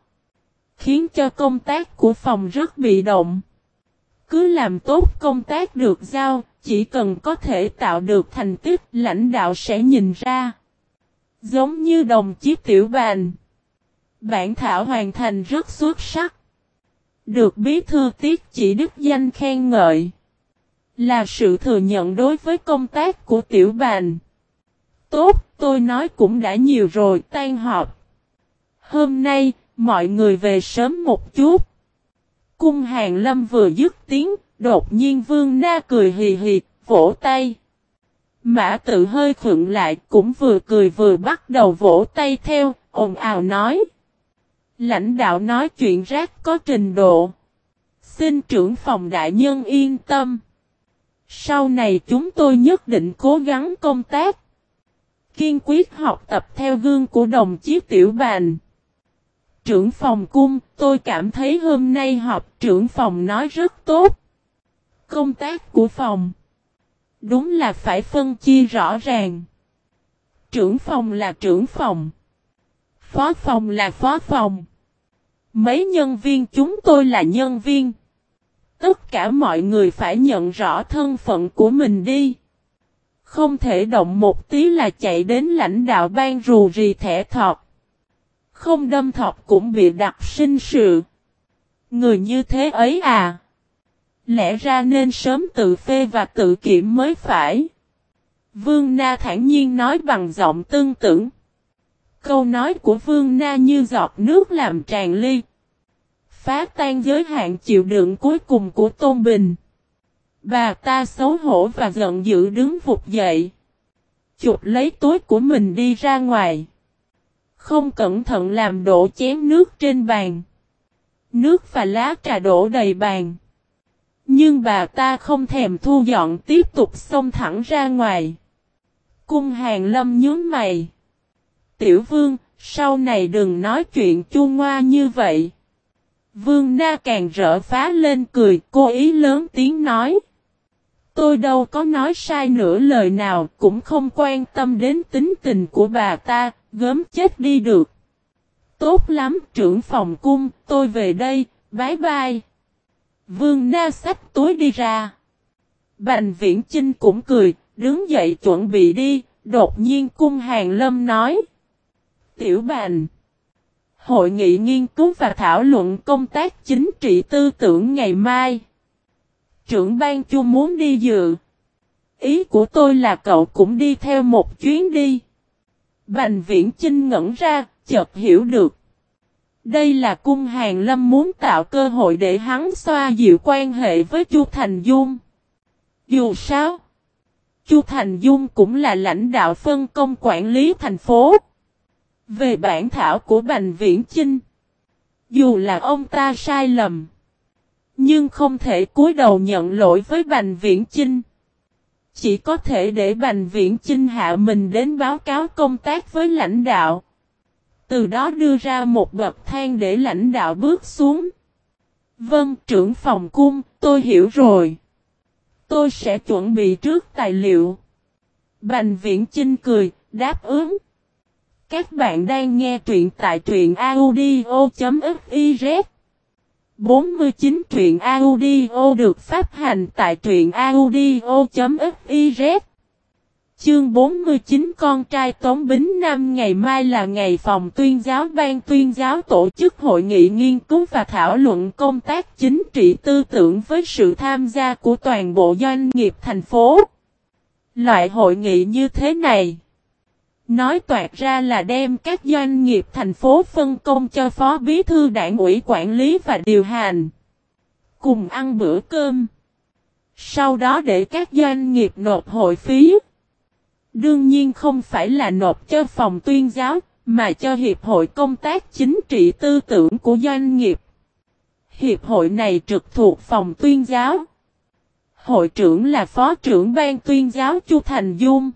Khiến cho công tác của phòng rất bị động. Cứ làm tốt công tác được giao, chỉ cần có thể tạo được thành tích lãnh đạo sẽ nhìn ra. Giống như đồng chí tiểu bàn. Bản thảo hoàn thành rất xuất sắc. Được bí thư tiết chỉ đức danh khen ngợi. Là sự thừa nhận đối với công tác của tiểu bàn. Tốt, tôi nói cũng đã nhiều rồi, tan họp. Hôm nay, mọi người về sớm một chút. Cung hàng lâm vừa dứt tiếng, đột nhiên vương na cười hì hì, vỗ tay. Mã tự hơi khựng lại cũng vừa cười vừa bắt đầu vỗ tay theo, ồn ào nói. Lãnh đạo nói chuyện rác có trình độ. Xin trưởng phòng đại nhân yên tâm. Sau này chúng tôi nhất định cố gắng công tác. Kiên quyết học tập theo gương của đồng chí Tiểu Bàn trưởng phòng cung, tôi cảm thấy hôm nay họp trưởng phòng nói rất tốt. Công tác của phòng. Đúng là phải phân chia rõ ràng. Trưởng phòng là trưởng phòng. Phó phòng là phó phòng. Mấy nhân viên chúng tôi là nhân viên. Tất cả mọi người phải nhận rõ thân phận của mình đi. Không thể động một tí là chạy đến lãnh đạo ban rù rì thẻ thọt. Không đâm thọc cũng bị đặt sinh sự. Người như thế ấy à. Lẽ ra nên sớm tự phê và tự kiểm mới phải. Vương Na thản nhiên nói bằng giọng tương tự. Câu nói của Vương Na như giọt nước làm tràn ly. Phá tan giới hạn chịu đựng cuối cùng của Tôn Bình. Bà ta xấu hổ và giận dữ đứng vụt dậy. Chụp lấy túi của mình đi ra ngoài. Không cẩn thận làm đổ chén nước trên bàn. Nước và lá trà đổ đầy bàn. Nhưng bà ta không thèm thu dọn tiếp tục xông thẳng ra ngoài. Cung hàng lâm nhướng mày. Tiểu vương, sau này đừng nói chuyện chu ngoa như vậy. Vương Na càng rỡ phá lên cười, cô ý lớn tiếng nói. Tôi đâu có nói sai nửa lời nào, cũng không quan tâm đến tính tình của bà ta, gớm chết đi được. Tốt lắm, trưởng phòng cung, tôi về đây, bye bye. Vương Na sách túi đi ra. Bành viễn Chinh cũng cười, đứng dậy chuẩn bị đi, đột nhiên cung hàng lâm nói. Tiểu bành. Hội nghị nghiên cứu và thảo luận công tác chính trị tư tưởng ngày mai. Trưởng ban chu muốn đi dự. Ý của tôi là cậu cũng đi theo một chuyến đi. Bành viễn Chinh ngẩn ra, chợt hiểu được. Đây là cung hàng lâm muốn tạo cơ hội để hắn xoa dịu quan hệ với Chu Thành Dung. Dù sao, Chu Thành Dung cũng là lãnh đạo phân công quản lý thành phố. Về bản thảo của Bành Viễn Chinh, dù là ông ta sai lầm, nhưng không thể cúi đầu nhận lỗi với Bành Viễn Chinh. Chỉ có thể để Bành Viễn Chinh hạ mình đến báo cáo công tác với lãnh đạo. Từ đó đưa ra một bậc thang để lãnh đạo bước xuống. Vâng, trưởng phòng cung, tôi hiểu rồi. Tôi sẽ chuẩn bị trước tài liệu. Bành viễn Chinh cười, đáp ứng. Các bạn đang nghe truyện tại truyện audio.fif 49 truyện audio được phát hành tại truyện audio.fiz Chương 49 Con trai Tống Bính Nam ngày mai là ngày phòng tuyên giáo ban tuyên giáo tổ chức hội nghị nghiên cứu và thảo luận công tác chính trị tư tưởng với sự tham gia của toàn bộ doanh nghiệp thành phố. Loại hội nghị như thế này Nói toạt ra là đem các doanh nghiệp thành phố phân công cho phó bí thư đảng ủy quản lý và điều hành. Cùng ăn bữa cơm. Sau đó để các doanh nghiệp nộp hội phí. Đương nhiên không phải là nộp cho phòng tuyên giáo, mà cho Hiệp hội Công tác Chính trị Tư tưởng của doanh nghiệp. Hiệp hội này trực thuộc phòng tuyên giáo. Hội trưởng là Phó trưởng Ban tuyên giáo Chu Thành Dung.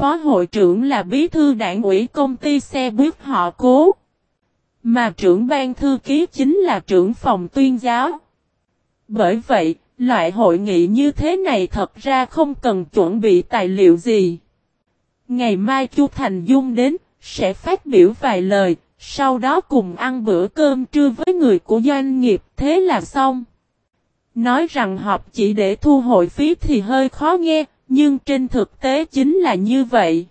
Phó hội trưởng là bí thư đảng ủy công ty xe buýt họ cố. Mà trưởng ban thư ký chính là trưởng phòng tuyên giáo. Bởi vậy, loại hội nghị như thế này thật ra không cần chuẩn bị tài liệu gì. Ngày mai Chu Thành Dung đến, sẽ phát biểu vài lời, sau đó cùng ăn bữa cơm trưa với người của doanh nghiệp, thế là xong. Nói rằng họp chỉ để thu hội phí thì hơi khó nghe, nhưng trên thực tế chính là như vậy.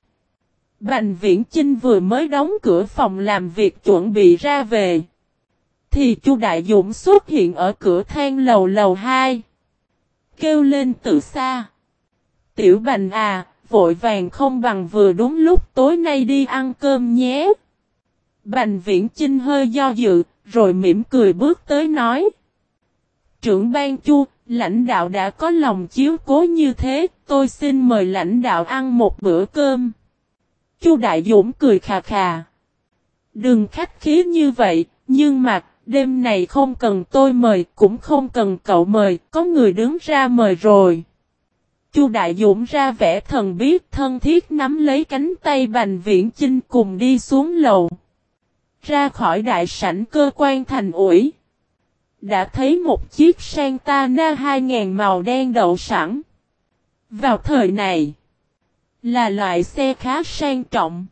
Bành Viễn Chinh vừa mới đóng cửa phòng làm việc chuẩn bị ra về. Thì Chu Đại Dũng xuất hiện ở cửa thang lầu lầu 2. Kêu lên từ xa. Tiểu Bành à, vội vàng không bằng vừa đúng lúc tối nay đi ăn cơm nhé. Bành Viễn Chinh hơi do dự, rồi mỉm cười bước tới nói. Trưởng ban Chu, lãnh đạo đã có lòng chiếu cố như thế, tôi xin mời lãnh đạo ăn một bữa cơm. Chu Đại Dũng cười khà khà. Đừng khách khí như vậy, nhưng mà, đêm này không cần tôi mời, cũng không cần cậu mời, có người đứng ra mời rồi. Chu Đại Dũng ra vẻ thần biết thân thiết nắm lấy cánh tay Bành Viễn Chinh cùng đi xuống lầu. Ra khỏi đại sảnh cơ quan thành ủi. Đã thấy một chiếc Santana 2000 màu đen đậu sẵn. Vào thời này, là loại xe khá sang trọng.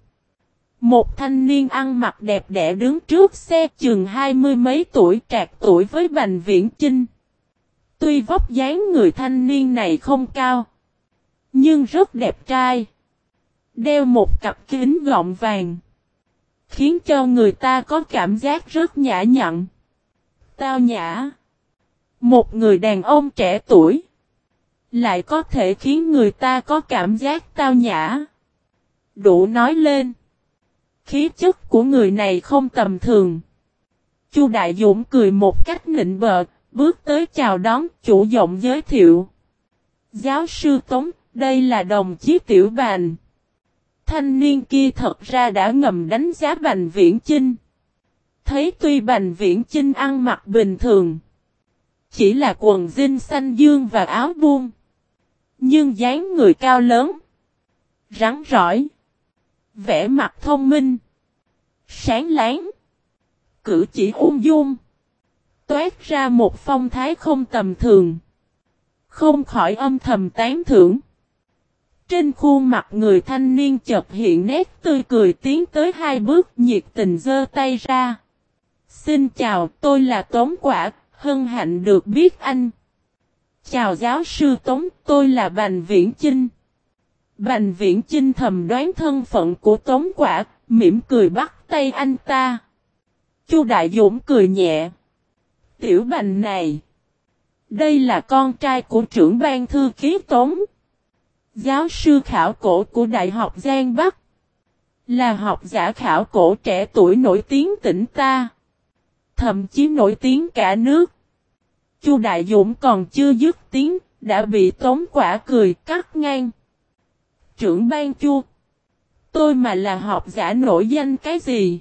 Một thanh niên ăn mặc đẹp đẽ đứng trước xe chừng hai mươi mấy tuổi trạc tuổi với Bành Viễn Chinh. Tuy vóc dáng người thanh niên này không cao, nhưng rất đẹp trai. Đeo một cặp kính gọng vàng, khiến cho người ta có cảm giác rất nhã nhặn. Tao nhã. Một người đàn ông trẻ tuổi. Lại có thể khiến người ta có cảm giác tao nhã. Đủ nói lên. Khí chất của người này không tầm thường. Chu Đại Dũng cười một cách nịnh bợ, bước tới chào đón, chủ giọng giới thiệu. Giáo sư Tống, đây là đồng chí Tiểu Bành. Thanh niên kia thật ra đã ngầm đánh giá Bành Viễn Chinh. Thấy tuy Bành Viễn Chinh ăn mặc bình thường. Chỉ là quần jean xanh dương và áo buông. Nhưng dáng người cao lớn. Rắn rỏi. Vẽ mặt thông minh. Sáng láng. Cử chỉ ung dung. toát ra một phong thái không tầm thường. Không khỏi âm thầm tán thưởng. Trên khuôn mặt người thanh niên chợt hiện nét tươi cười tiến tới hai bước nhiệt tình giơ tay ra. Xin chào, tôi là Tống Quả, hân hạnh được biết anh. Chào giáo sư Tống, tôi là Bành Viễn Chinh. Bành Viễn Chinh thầm đoán thân phận của Tống Quả, mỉm cười bắt tay anh ta. Chu Đại Dũng cười nhẹ. Tiểu Bành này. Đây là con trai của trưởng ban thư ký Tống. Giáo sư khảo cổ của Đại học Giang Bắc. Là học giả khảo cổ trẻ tuổi nổi tiếng tỉnh ta. Thậm chí nổi tiếng cả nước. Chu Đại Dũng còn chưa dứt tiếng, đã bị tống quả cười cắt ngang. Trưởng ban Chu. Tôi mà là học giả nổi danh cái gì?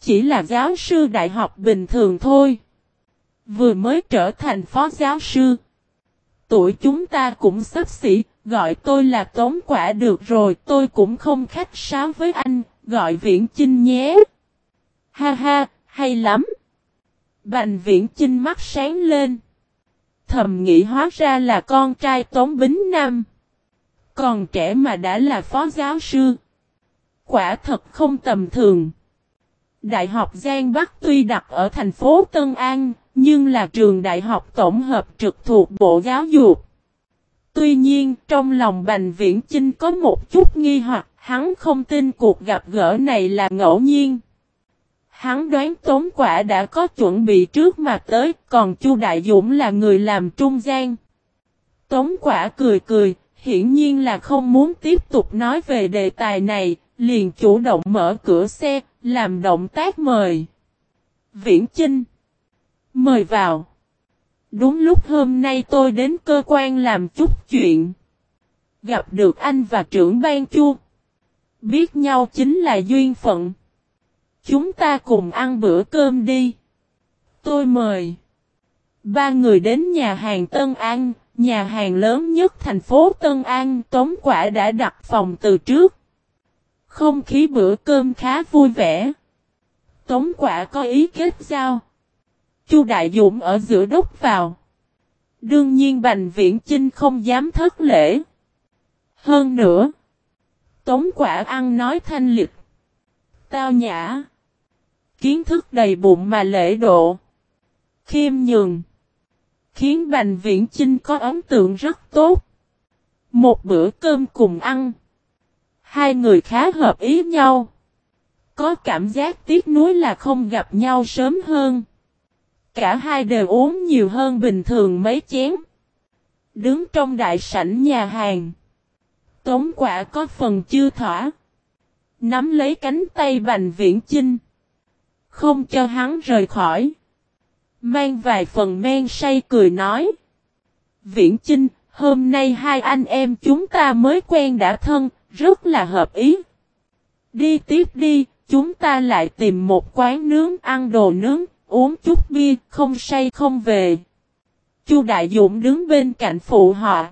Chỉ là giáo sư đại học bình thường thôi. Vừa mới trở thành phó giáo sư. Tuổi chúng ta cũng sắp xỉ, gọi tôi là tống quả được rồi, tôi cũng không khách sáo với anh, gọi viễn chinh nhé. Ha ha, hay lắm. Bành viễn chinh mắt sáng lên. Thầm nghĩ hóa ra là con trai Tống Bính Nam. Còn trẻ mà đã là phó giáo sư. Quả thật không tầm thường. Đại học Giang Bắc tuy đặt ở thành phố Tân An, nhưng là trường đại học tổng hợp trực thuộc Bộ Giáo dục. Tuy nhiên, trong lòng Bành Viễn Chinh có một chút nghi hoặc, hắn không tin cuộc gặp gỡ này là ngẫu nhiên. Hắn đoán Tống Quả đã có chuẩn bị trước mà tới, còn Chu Đại Dũng là người làm trung gian. Tống Quả cười cười, hiển nhiên là không muốn tiếp tục nói về đề tài này, liền chủ động mở cửa xe, làm động tác mời. Viễn Chinh Mời vào. Đúng lúc hôm nay tôi đến cơ quan làm chút chuyện. Gặp được anh và trưởng ban chu. Biết nhau chính là duyên phận. Chúng ta cùng ăn bữa cơm đi. Tôi mời. Ba người đến nhà hàng Tân An, nhà hàng lớn nhất thành phố Tân An, Tống Quả đã đặt phòng từ trước. Không khí bữa cơm khá vui vẻ. Tống Quả có ý kết giao. Chu Đại Dũng ở giữa đốc vào. Đương nhiên Bành Viễn Chinh không dám thất lễ. Hơn nữa, Tống Quả ăn nói thanh lịch. Tao nhã. Kiến thức đầy bụng mà lễ độ. Khiêm nhường. Khiến Bành Viễn Chinh có ấn tượng rất tốt. Một bữa cơm cùng ăn. Hai người khá hợp ý nhau. Có cảm giác tiếc nuối là không gặp nhau sớm hơn. Cả hai đều uống nhiều hơn bình thường mấy chén. Đứng trong đại sảnh nhà hàng. Tống quả có phần chưa thỏa. Nắm lấy cánh tay Bành Viễn Chinh. Không cho hắn rời khỏi. Mang vài phần men say cười nói. Viễn Chinh, hôm nay hai anh em chúng ta mới quen đã thân, rất là hợp ý. Đi tiếp đi, chúng ta lại tìm một quán nướng ăn đồ nướng, uống chút bia, không say không về. Chu Đại Dũng đứng bên cạnh phụ họ.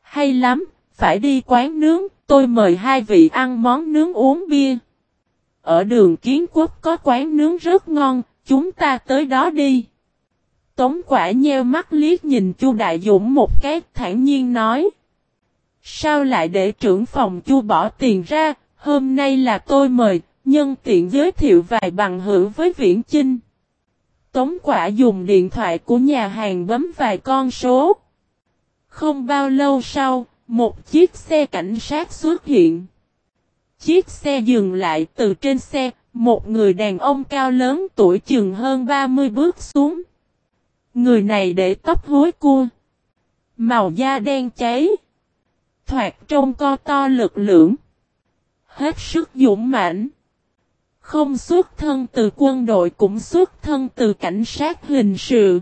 Hay lắm, phải đi quán nướng, tôi mời hai vị ăn món nướng uống bia. Ở đường kiến quốc có quán nướng rất ngon, chúng ta tới đó đi. Tống quả nheo mắt liếc nhìn Chu Đại Dũng một cái thản nhiên nói. Sao lại để trưởng phòng Chu bỏ tiền ra, hôm nay là tôi mời, nhân tiện giới thiệu vài bằng hữu với Viễn Chinh. Tống quả dùng điện thoại của nhà hàng bấm vài con số. Không bao lâu sau, một chiếc xe cảnh sát xuất hiện. Chiếc xe dừng lại từ trên xe, một người đàn ông cao lớn tuổi chừng hơn 30 bước xuống. Người này để tóc hối cua. Màu da đen cháy. Thoạt trông co to lực lưỡng. Hết sức dũng mãnh. Không xuất thân từ quân đội cũng xuất thân từ cảnh sát hình sự.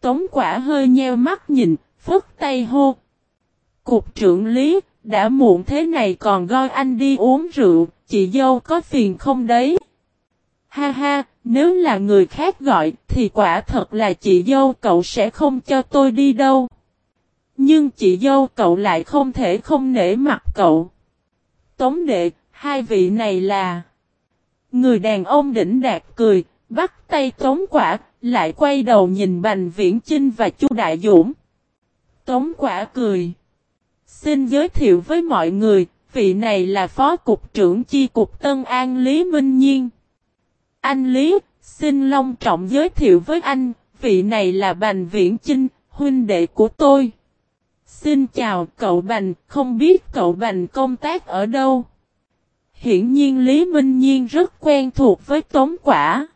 Tống quả hơi nheo mắt nhìn, phất tay hô. Cục trưởng lý, đã muộn thế này còn gọi anh đi uống rượu, chị dâu có phiền không đấy? Ha ha, nếu là người khác gọi thì quả thật là chị dâu cậu sẽ không cho tôi đi đâu. Nhưng chị dâu cậu lại không thể không nể mặt cậu. Tống đệ, hai vị này là... Người đàn ông đỉnh đạt cười, bắt tay tống quả, lại quay đầu nhìn Bành Viễn Chinh và Chu Đại Dũng. Tống quả cười. Xin giới thiệu với mọi người, vị này là Phó Cục trưởng Chi Cục Tân An Lý Minh Nhiên. Anh Lý, xin long trọng giới thiệu với anh, vị này là Bành Viễn Chinh, huynh đệ của tôi. Xin chào cậu Bành, không biết cậu Bành công tác ở đâu? Hiển nhiên Lý Minh Nhiên rất quen thuộc với Tống Quả.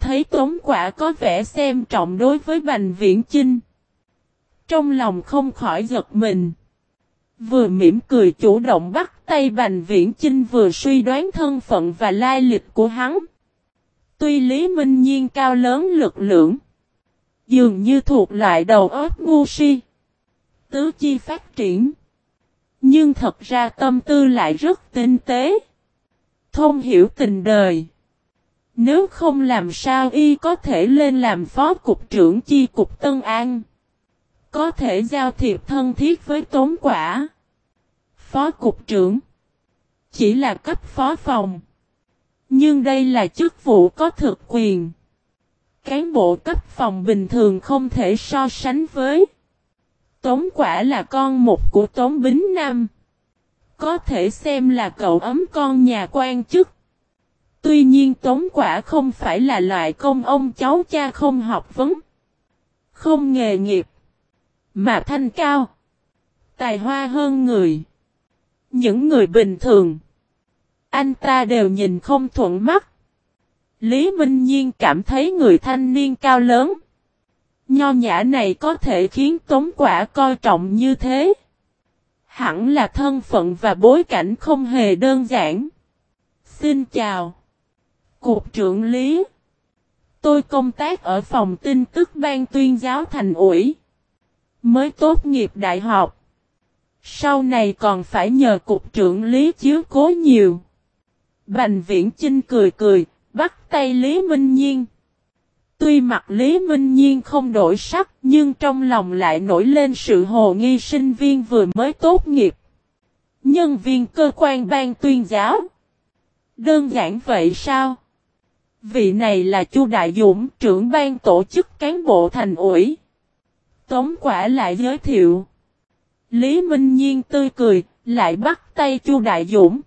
Thấy Tống Quả có vẻ xem trọng đối với Bành Viễn Chinh. Trong lòng không khỏi giật mình. Vừa mỉm cười chủ động bắt tay Bành Viễn Chinh vừa suy đoán thân phận và lai lịch của hắn. Tuy Lý Minh Nhiên cao lớn lực lượng. Dường như thuộc loại đầu óc ngu si. Tứ chi phát triển. Nhưng thật ra tâm tư lại rất tinh tế. Thông hiểu tình đời. Nếu không làm sao y có thể lên làm phó cục trưởng chi cục Tân An. Có thể giao thiệp thân thiết với tốn quả. Phó cục trưởng. Chỉ là cấp phó phòng. Nhưng đây là chức vụ có thực quyền. Cán bộ cấp phòng bình thường không thể so sánh với. Tống quả là con một của Tống Bính Nam. Có thể xem là cậu ấm con nhà quan chức. Tuy nhiên Tống quả không phải là loại công ông cháu cha không học vấn. Không nghề nghiệp. Mà thanh cao. Tài hoa hơn người. Những người bình thường. Anh ta đều nhìn không thuận mắt. Lý Minh Nhiên cảm thấy người thanh niên cao lớn. Nho nhã này có thể khiến Tống Quả coi trọng như thế. Hẳn là thân phận và bối cảnh không hề đơn giản. Xin chào. Cục trưởng Lý. Tôi công tác ở phòng tin tức ban tuyên giáo thành ủy. Mới tốt nghiệp đại học. Sau này còn phải nhờ cục trưởng Lý chiếu cố nhiều. Bành viễn Chinh cười cười, bắt tay Lý Minh Nhiên. Tuy mặt Lý Minh Nhiên không đổi sắc nhưng trong lòng lại nổi lên sự hồ nghi sinh viên vừa mới tốt nghiệp. Nhân viên cơ quan ban tuyên giáo. Đơn giản vậy sao? Vị này là Chu Đại Dũng, trưởng ban tổ chức cán bộ thành ủy. Tống quả lại giới thiệu. Lý Minh Nhiên tươi cười, lại bắt tay Chu Đại Dũng.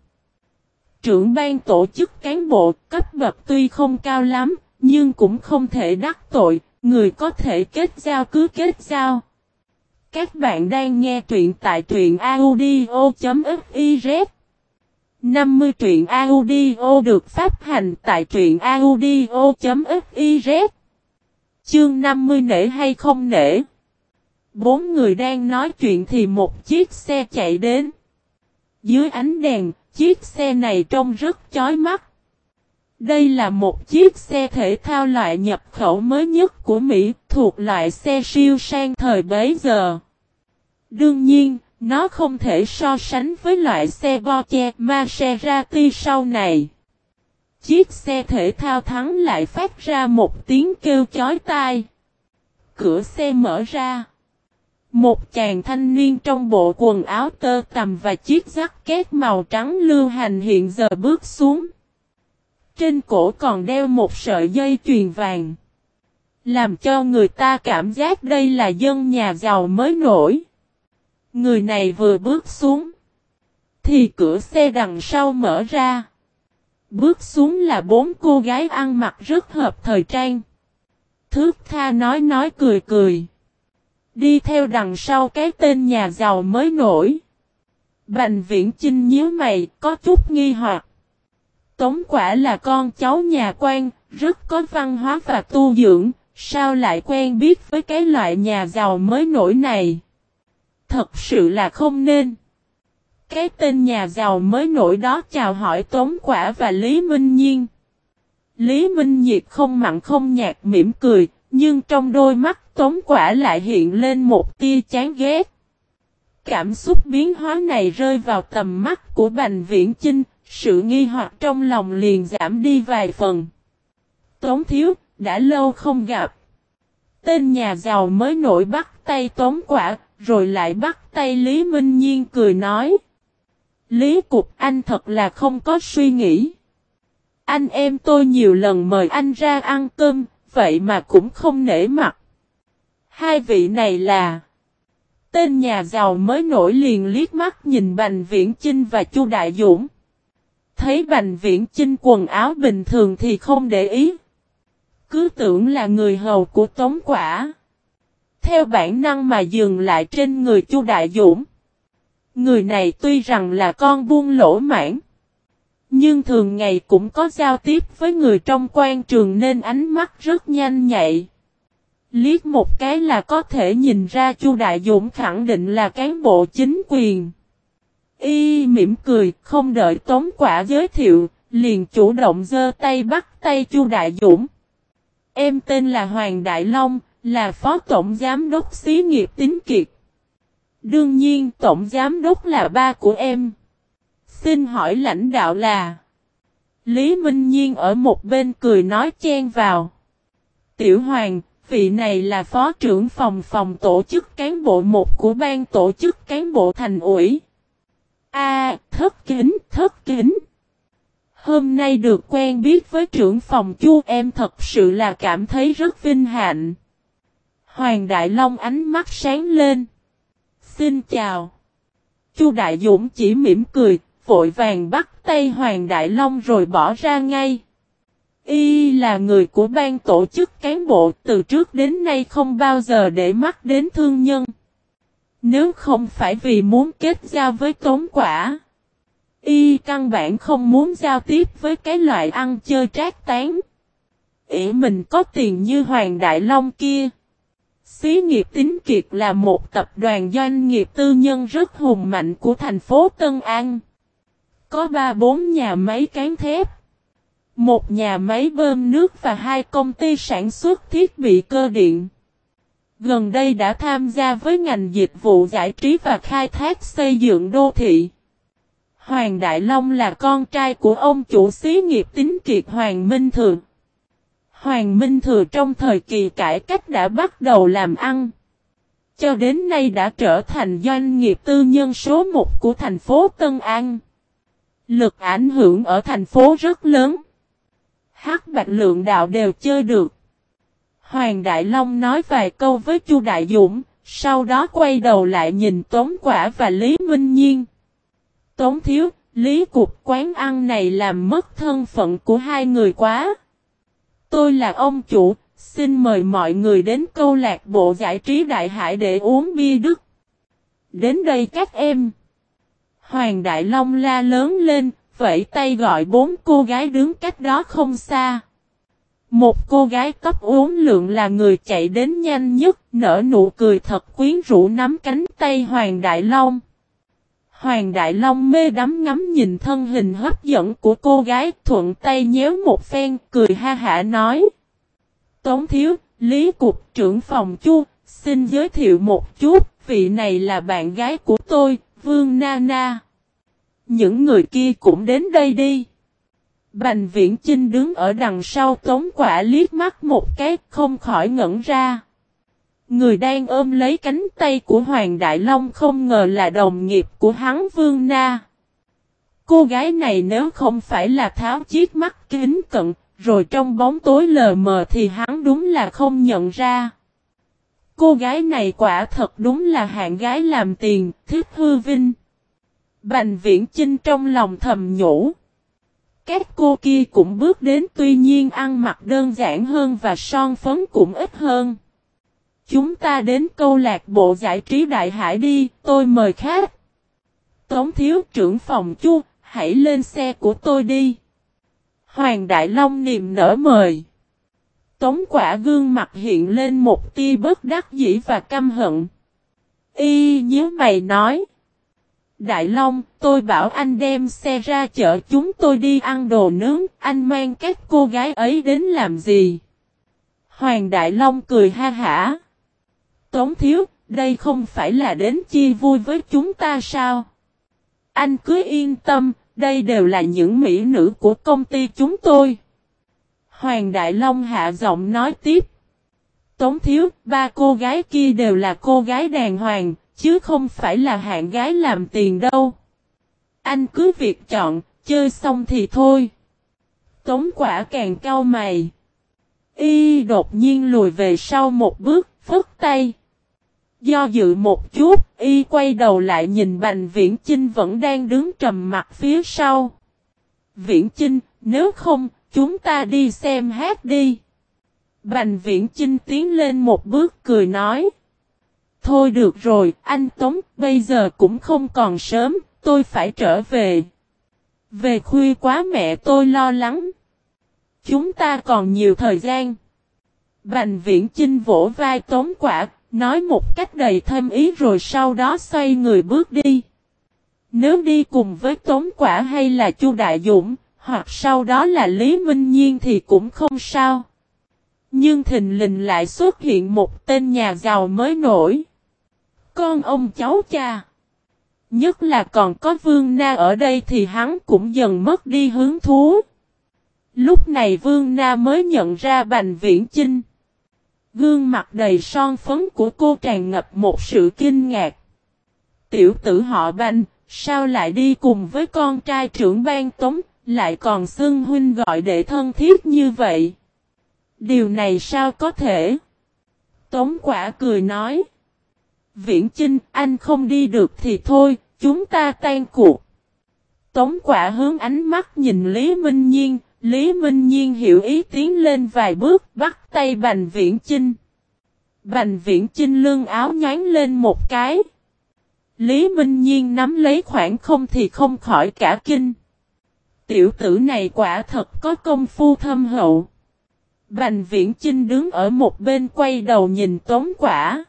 Trưởng ban tổ chức cán bộ cấp bậc tuy không cao lắm, nhưng cũng không thể đắc tội, người có thể kết giao cứ kết giao. Các bạn đang nghe truyện tại truyện audio.fiz 50 truyện audio được phát hành tại truyện audio.fiz Chương 50 nể hay không nể Bốn người đang nói chuyện thì một chiếc xe chạy đến. Dưới ánh đèn, chiếc xe này trông rất chói mắt. Đây là một chiếc xe thể thao loại nhập khẩu mới nhất của Mỹ, thuộc loại xe siêu sang thời bấy giờ. Đương nhiên, nó không thể so sánh với loại xe Porsche Maserati sau này. Chiếc xe thể thao thắng lại phát ra một tiếng kêu chói tai. Cửa xe mở ra. Một chàng thanh niên trong bộ quần áo tơ tầm và chiếc giáp két màu trắng lưu hành hiện giờ bước xuống. Trên cổ còn đeo một sợi dây chuyền vàng. Làm cho người ta cảm giác đây là dân nhà giàu mới nổi. Người này vừa bước xuống. Thì cửa xe đằng sau mở ra. Bước xuống là bốn cô gái ăn mặc rất hợp thời trang. Thước tha nói nói cười cười. Đi theo đằng sau cái tên nhà giàu mới nổi. Bành viễn chinh nhíu mày, có chút nghi hoặc. Tống quả là con cháu nhà quan, rất có văn hóa và tu dưỡng, sao lại quen biết với cái loại nhà giàu mới nổi này? Thật sự là không nên. Cái tên nhà giàu mới nổi đó chào hỏi Tống Quả và Lý Minh Nhiên. Lý Minh Nhiệt không mặn không nhạt mỉm cười, nhưng trong đôi mắt Tống Quả lại hiện lên một tia chán ghét. Cảm xúc biến hóa này rơi vào tầm mắt của Bành Viễn Chinh, sự nghi hoặc trong lòng liền giảm đi vài phần. Tống Thiếu, đã lâu không gặp. Tên nhà giàu mới nổi bắt tay Tống Quả, rồi lại bắt tay Lý Minh Nhiên cười nói. Lý Cục anh thật là không có suy nghĩ. Anh em tôi nhiều lần mời anh ra ăn cơm, vậy mà cũng không nể mặt. Hai vị này là, Tên nhà giàu mới nổi liền liếc mắt nhìn Bành Viễn Chinh và Chu Đại Dũng. Thấy Bành Viễn Chinh quần áo bình thường thì không để ý. Cứ tưởng là người hầu của Tống Quả. Theo bản năng mà dừng lại trên người Chu Đại Dũng. Người này tuy rằng là con buôn lỗ mãn. Nhưng thường ngày cũng có giao tiếp với người trong quan trường nên ánh mắt rất nhanh nhạy. Liếc một cái là có thể nhìn ra Chu Đại Dũng khẳng định là cán bộ chính quyền. Y mỉm cười, không đợi Tống Quả giới thiệu, liền chủ động giơ tay bắt tay Chu Đại Dũng. Em tên là Hoàng Đại Long, là Phó Tổng Giám đốc xí nghiệp tính kiệt. Đương nhiên Tổng Giám đốc là ba của em. Xin hỏi lãnh đạo là... Lý Minh Nhiên ở một bên cười nói chen vào. Tiểu Hoàng, vị này là phó trưởng phòng phòng tổ chức cán bộ một của ban tổ chức cán bộ thành ủy. A, thất kính, thất kính. Hôm nay được quen biết với trưởng phòng chu em thật sự là cảm thấy rất vinh hạnh. Hoàng Đại Long ánh mắt sáng lên. Xin chào. Chu Đại Dũng chỉ mỉm cười, vội vàng bắt tay Hoàng Đại Long rồi bỏ ra ngay. Y là người của ban tổ chức cán bộ, từ trước đến nay không bao giờ để mắt đến thương nhân. Nếu không phải vì muốn kết giao với tốn quả. Y căn bản không muốn giao tiếp với cái loại ăn chơi trác tán. ỷ mình có tiền như Hoàng Đại Long kia. Xí nghiệp tính kiệt là một tập đoàn doanh nghiệp tư nhân rất hùng mạnh của thành phố Tân An. Có 3-4 nhà máy cán thép. Một nhà máy bơm nước và hai công ty sản xuất thiết bị cơ điện. Gần đây đã tham gia với ngành dịch vụ giải trí và khai thác xây dựng đô thị. Hoàng Đại Long là con trai của ông chủ xí nghiệp tính kiệt Hoàng Minh Thừa. Hoàng Minh Thừa trong thời kỳ cải cách đã bắt đầu làm ăn. Cho đến nay đã trở thành doanh nghiệp tư nhân số 1 của thành phố Tân An. Lực ảnh hưởng ở thành phố rất lớn. Hắc Bạch Lượng Đạo đều chơi được. Hoàng Đại Long nói vài câu với Chu Đại Dũng, sau đó quay đầu lại nhìn Tống Quả và Lý Minh Nhiên. Tống Thiếu, Lý Cục quán ăn này làm mất thân phận của hai người quá. Tôi là ông chủ, xin mời mọi người đến câu lạc bộ giải trí Đại Hải để uống bia Đức. Đến đây các em. Hoàng Đại Long la lớn lên, vẫy tay gọi bốn cô gái đứng cách đó không xa. Một cô gái cấp uống lượng là người chạy đến nhanh nhất, nở nụ cười thật quyến rũ nắm cánh tay Hoàng Đại Long. Hoàng Đại Long mê đắm ngắm nhìn thân hình hấp dẫn của cô gái thuận tay nhéo một phen cười ha hả nói. Tống Thiếu, Lý Cục trưởng phòng Chu, xin giới thiệu một chút, vị này là bạn gái của tôi, Vương Na Na. Những người kia cũng đến đây đi. Bành viễn Trinh đứng ở đằng sau tống quả liếc mắt một cái không khỏi ngẩn ra. Người đang ôm lấy cánh tay của Hoàng Đại Long không ngờ là đồng nghiệp của hắn Vương Na. Cô gái này nếu không phải là tháo chiếc mắt kính cận, rồi trong bóng tối lờ mờ thì hắn đúng là không nhận ra. Cô gái này quả thật đúng là hạng gái làm tiền, thiết hư vinh. Bành viễn Trinh trong lòng thầm nhủ. Các cô kia cũng bước đến tuy nhiên ăn mặc đơn giản hơn và son phấn cũng ít hơn. Chúng ta đến câu lạc bộ giải trí Đại Hải đi, tôi mời khách. Tống thiếu trưởng phòng chu, hãy lên xe của tôi đi. Hoàng Đại Long niềm nở mời. Tống quả gương mặt hiện lên một tia bất đắc dĩ và căm hận. Y nhớ mày nói. Đại Long, tôi bảo anh đem xe ra chợ chúng tôi đi ăn đồ nướng, anh mang các cô gái ấy đến làm gì? Hoàng Đại Long cười ha hả. Tống Thiếu, đây không phải là đến chia vui với chúng ta sao? Anh cứ yên tâm, đây đều là những mỹ nữ của công ty chúng tôi. Hoàng Đại Long hạ giọng nói tiếp. Tống Thiếu, ba cô gái kia đều là cô gái đàng hoàng, chứ không phải là hạng gái làm tiền đâu. Anh cứ việc chọn, chơi xong thì thôi. Tống quả càng cau mày. Y đột nhiên lùi về sau một bước, phất tay. Do dự một chút, y quay đầu lại nhìn Bành Viễn Chinh vẫn đang đứng trầm mặt phía sau. Viễn Chinh, nếu không, chúng ta đi xem hát đi. Bành Viễn Chinh tiến lên một bước cười nói. Thôi được rồi, anh Tống, bây giờ cũng không còn sớm, tôi phải trở về. Về khuya quá mẹ tôi lo lắng. Chúng ta còn nhiều thời gian. Bành viễn chinh vỗ vai tống quả, nói một cách đầy thêm ý rồi sau đó xoay người bước đi. Nếu đi cùng với tống quả hay là chu Đại Dũng, hoặc sau đó là Lý Minh Nhiên thì cũng không sao. Nhưng thình lình lại xuất hiện một tên nhà giàu mới nổi. Con ông cháu cha. Nhất là còn có Vương Na ở đây thì hắn cũng dần mất đi hứng thú. Lúc này Vương Na mới nhận ra Bành Viễn Chinh. Gương mặt đầy son phấn của cô tràn ngập một sự kinh ngạc. Tiểu tử họ Bành, sao lại đi cùng với con trai trưởng ban tống, lại còn xưng huynh gọi đệ thân thiết như vậy? Điều này sao có thể? Tống quả cười nói. Viễn Chinh, anh không đi được thì thôi, chúng ta tan cuộc. Tống quả hướng ánh mắt nhìn Lý Minh Nhiên, Lý Minh Nhiên hiểu ý tiến lên vài bước bắt tay Bành Viễn Chinh. Bành Viễn Chinh lưng áo nhán lên một cái. Lý Minh Nhiên nắm lấy khoảng không thì không khỏi cả kinh. Tiểu tử này quả thật có công phu thâm hậu. Bành Viễn Chinh đứng ở một bên quay đầu nhìn Tống Quả.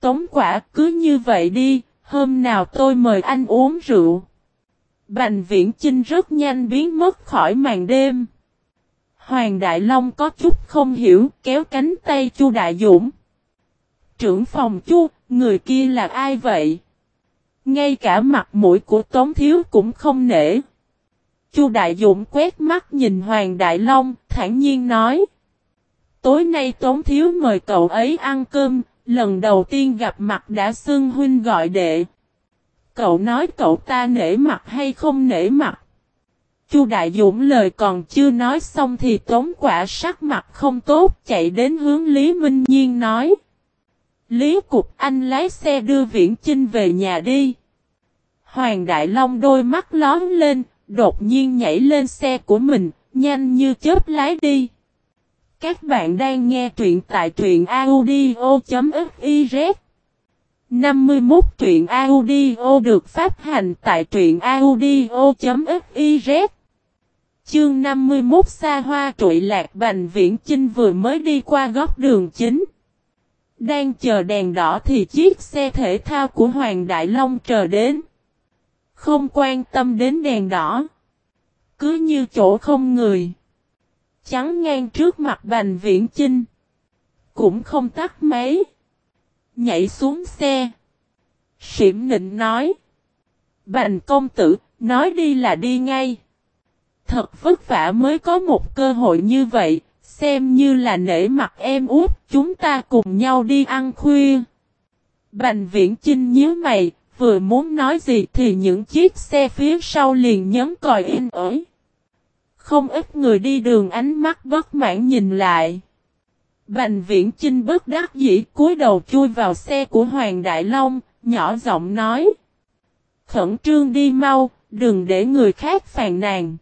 Tống Quả cứ như vậy đi, hôm nào tôi mời anh uống rượu. Bành viễn Trinh rất nhanh biến mất khỏi màn đêm. Hoàng Đại Long có chút không hiểu kéo cánh tay Chu Đại Dũng. Trưởng phòng Chu, người kia là ai vậy? Ngay cả mặt mũi của Tống Thiếu cũng không nể. Chu Đại Dũng quét mắt nhìn Hoàng Đại Long, thản nhiên nói. Tối nay Tống Thiếu mời cậu ấy ăn cơm, lần đầu tiên gặp mặt đã xưng huynh gọi đệ. Cậu nói cậu ta nể mặt hay không nể mặt? Chu Đại Dũng lời còn chưa nói xong thì tống quả sắc mặt không tốt chạy đến hướng Lý Minh Nhiên nói. Lý Cục anh lái xe đưa Viễn Chinh về nhà đi. Hoàng Đại Long đôi mắt lón lên, đột nhiên nhảy lên xe của mình, nhanh như chớp lái đi. Các bạn đang nghe truyện tại truyện audio.fiz 51 truyện audio được phát hành tại truyện audio.fiz Chương 51 xa hoa trụi lạc bành viễn chinh vừa mới đi qua góc đường chính. Đang chờ đèn đỏ thì chiếc xe thể thao của Hoàng Đại Long chờ đến. Không quan tâm đến đèn đỏ. Cứ như chỗ không người. Chắn ngang trước mặt bành viễn chinh. Cũng không tắt máy. Nhảy xuống xe. Xỉm nịnh nói. Bành công tử, nói đi là đi ngay. Thật vất vả mới có một cơ hội như vậy, xem như là nể mặt em út, chúng ta cùng nhau đi ăn khuya. Bành viễn chinh nhớ mày, vừa muốn nói gì thì những chiếc xe phía sau liền nhấn còi in ới. Không ít người đi đường ánh mắt bất mãn nhìn lại. Bành viễn chinh bất đắc dĩ cúi đầu chui vào xe của Hoàng Đại Long, nhỏ giọng nói. Khẩn trương đi mau, đừng để người khác phàn nàn.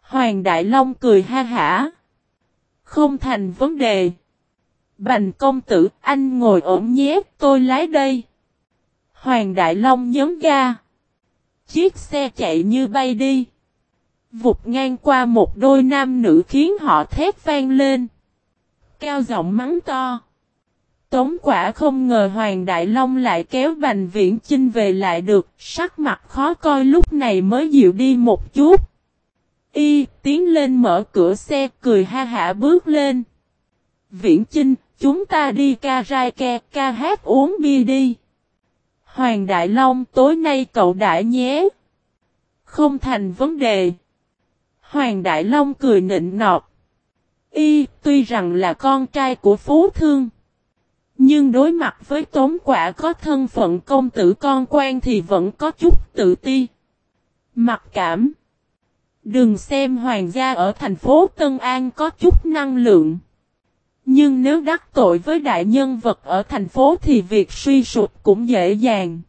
Hoàng Đại Long cười ha hả. Không thành vấn đề. Bành công tử, anh ngồi ổn nhé, tôi lái đây. Hoàng Đại Long nhấn ga. Chiếc xe chạy như bay đi. Vụt ngang qua một đôi nam nữ khiến họ thét vang lên. Cao giọng mắng to. Tống quả không ngờ Hoàng Đại Long lại kéo Bành Viễn Chinh về lại được, sắc mặt khó coi lúc này mới dịu đi một chút. Y tiến lên mở cửa xe cười ha hả bước lên. Viễn Chinh, chúng ta đi ca rai ke, ca hát uống bia đi. Hoàng Đại Long, tối nay cậu đã nhé. Không thành vấn đề. Hoàng Đại Long cười nịnh nọt. Y, tuy rằng là con trai của Phú Thương. Nhưng đối mặt với tống quả có thân phận công tử con quan thì vẫn có chút tự ti. Mặc cảm. Đừng xem hoàng gia ở thành phố Tân An có chút năng lượng. Nhưng nếu đắc tội với đại nhân vật ở thành phố thì việc suy sụp cũng dễ dàng.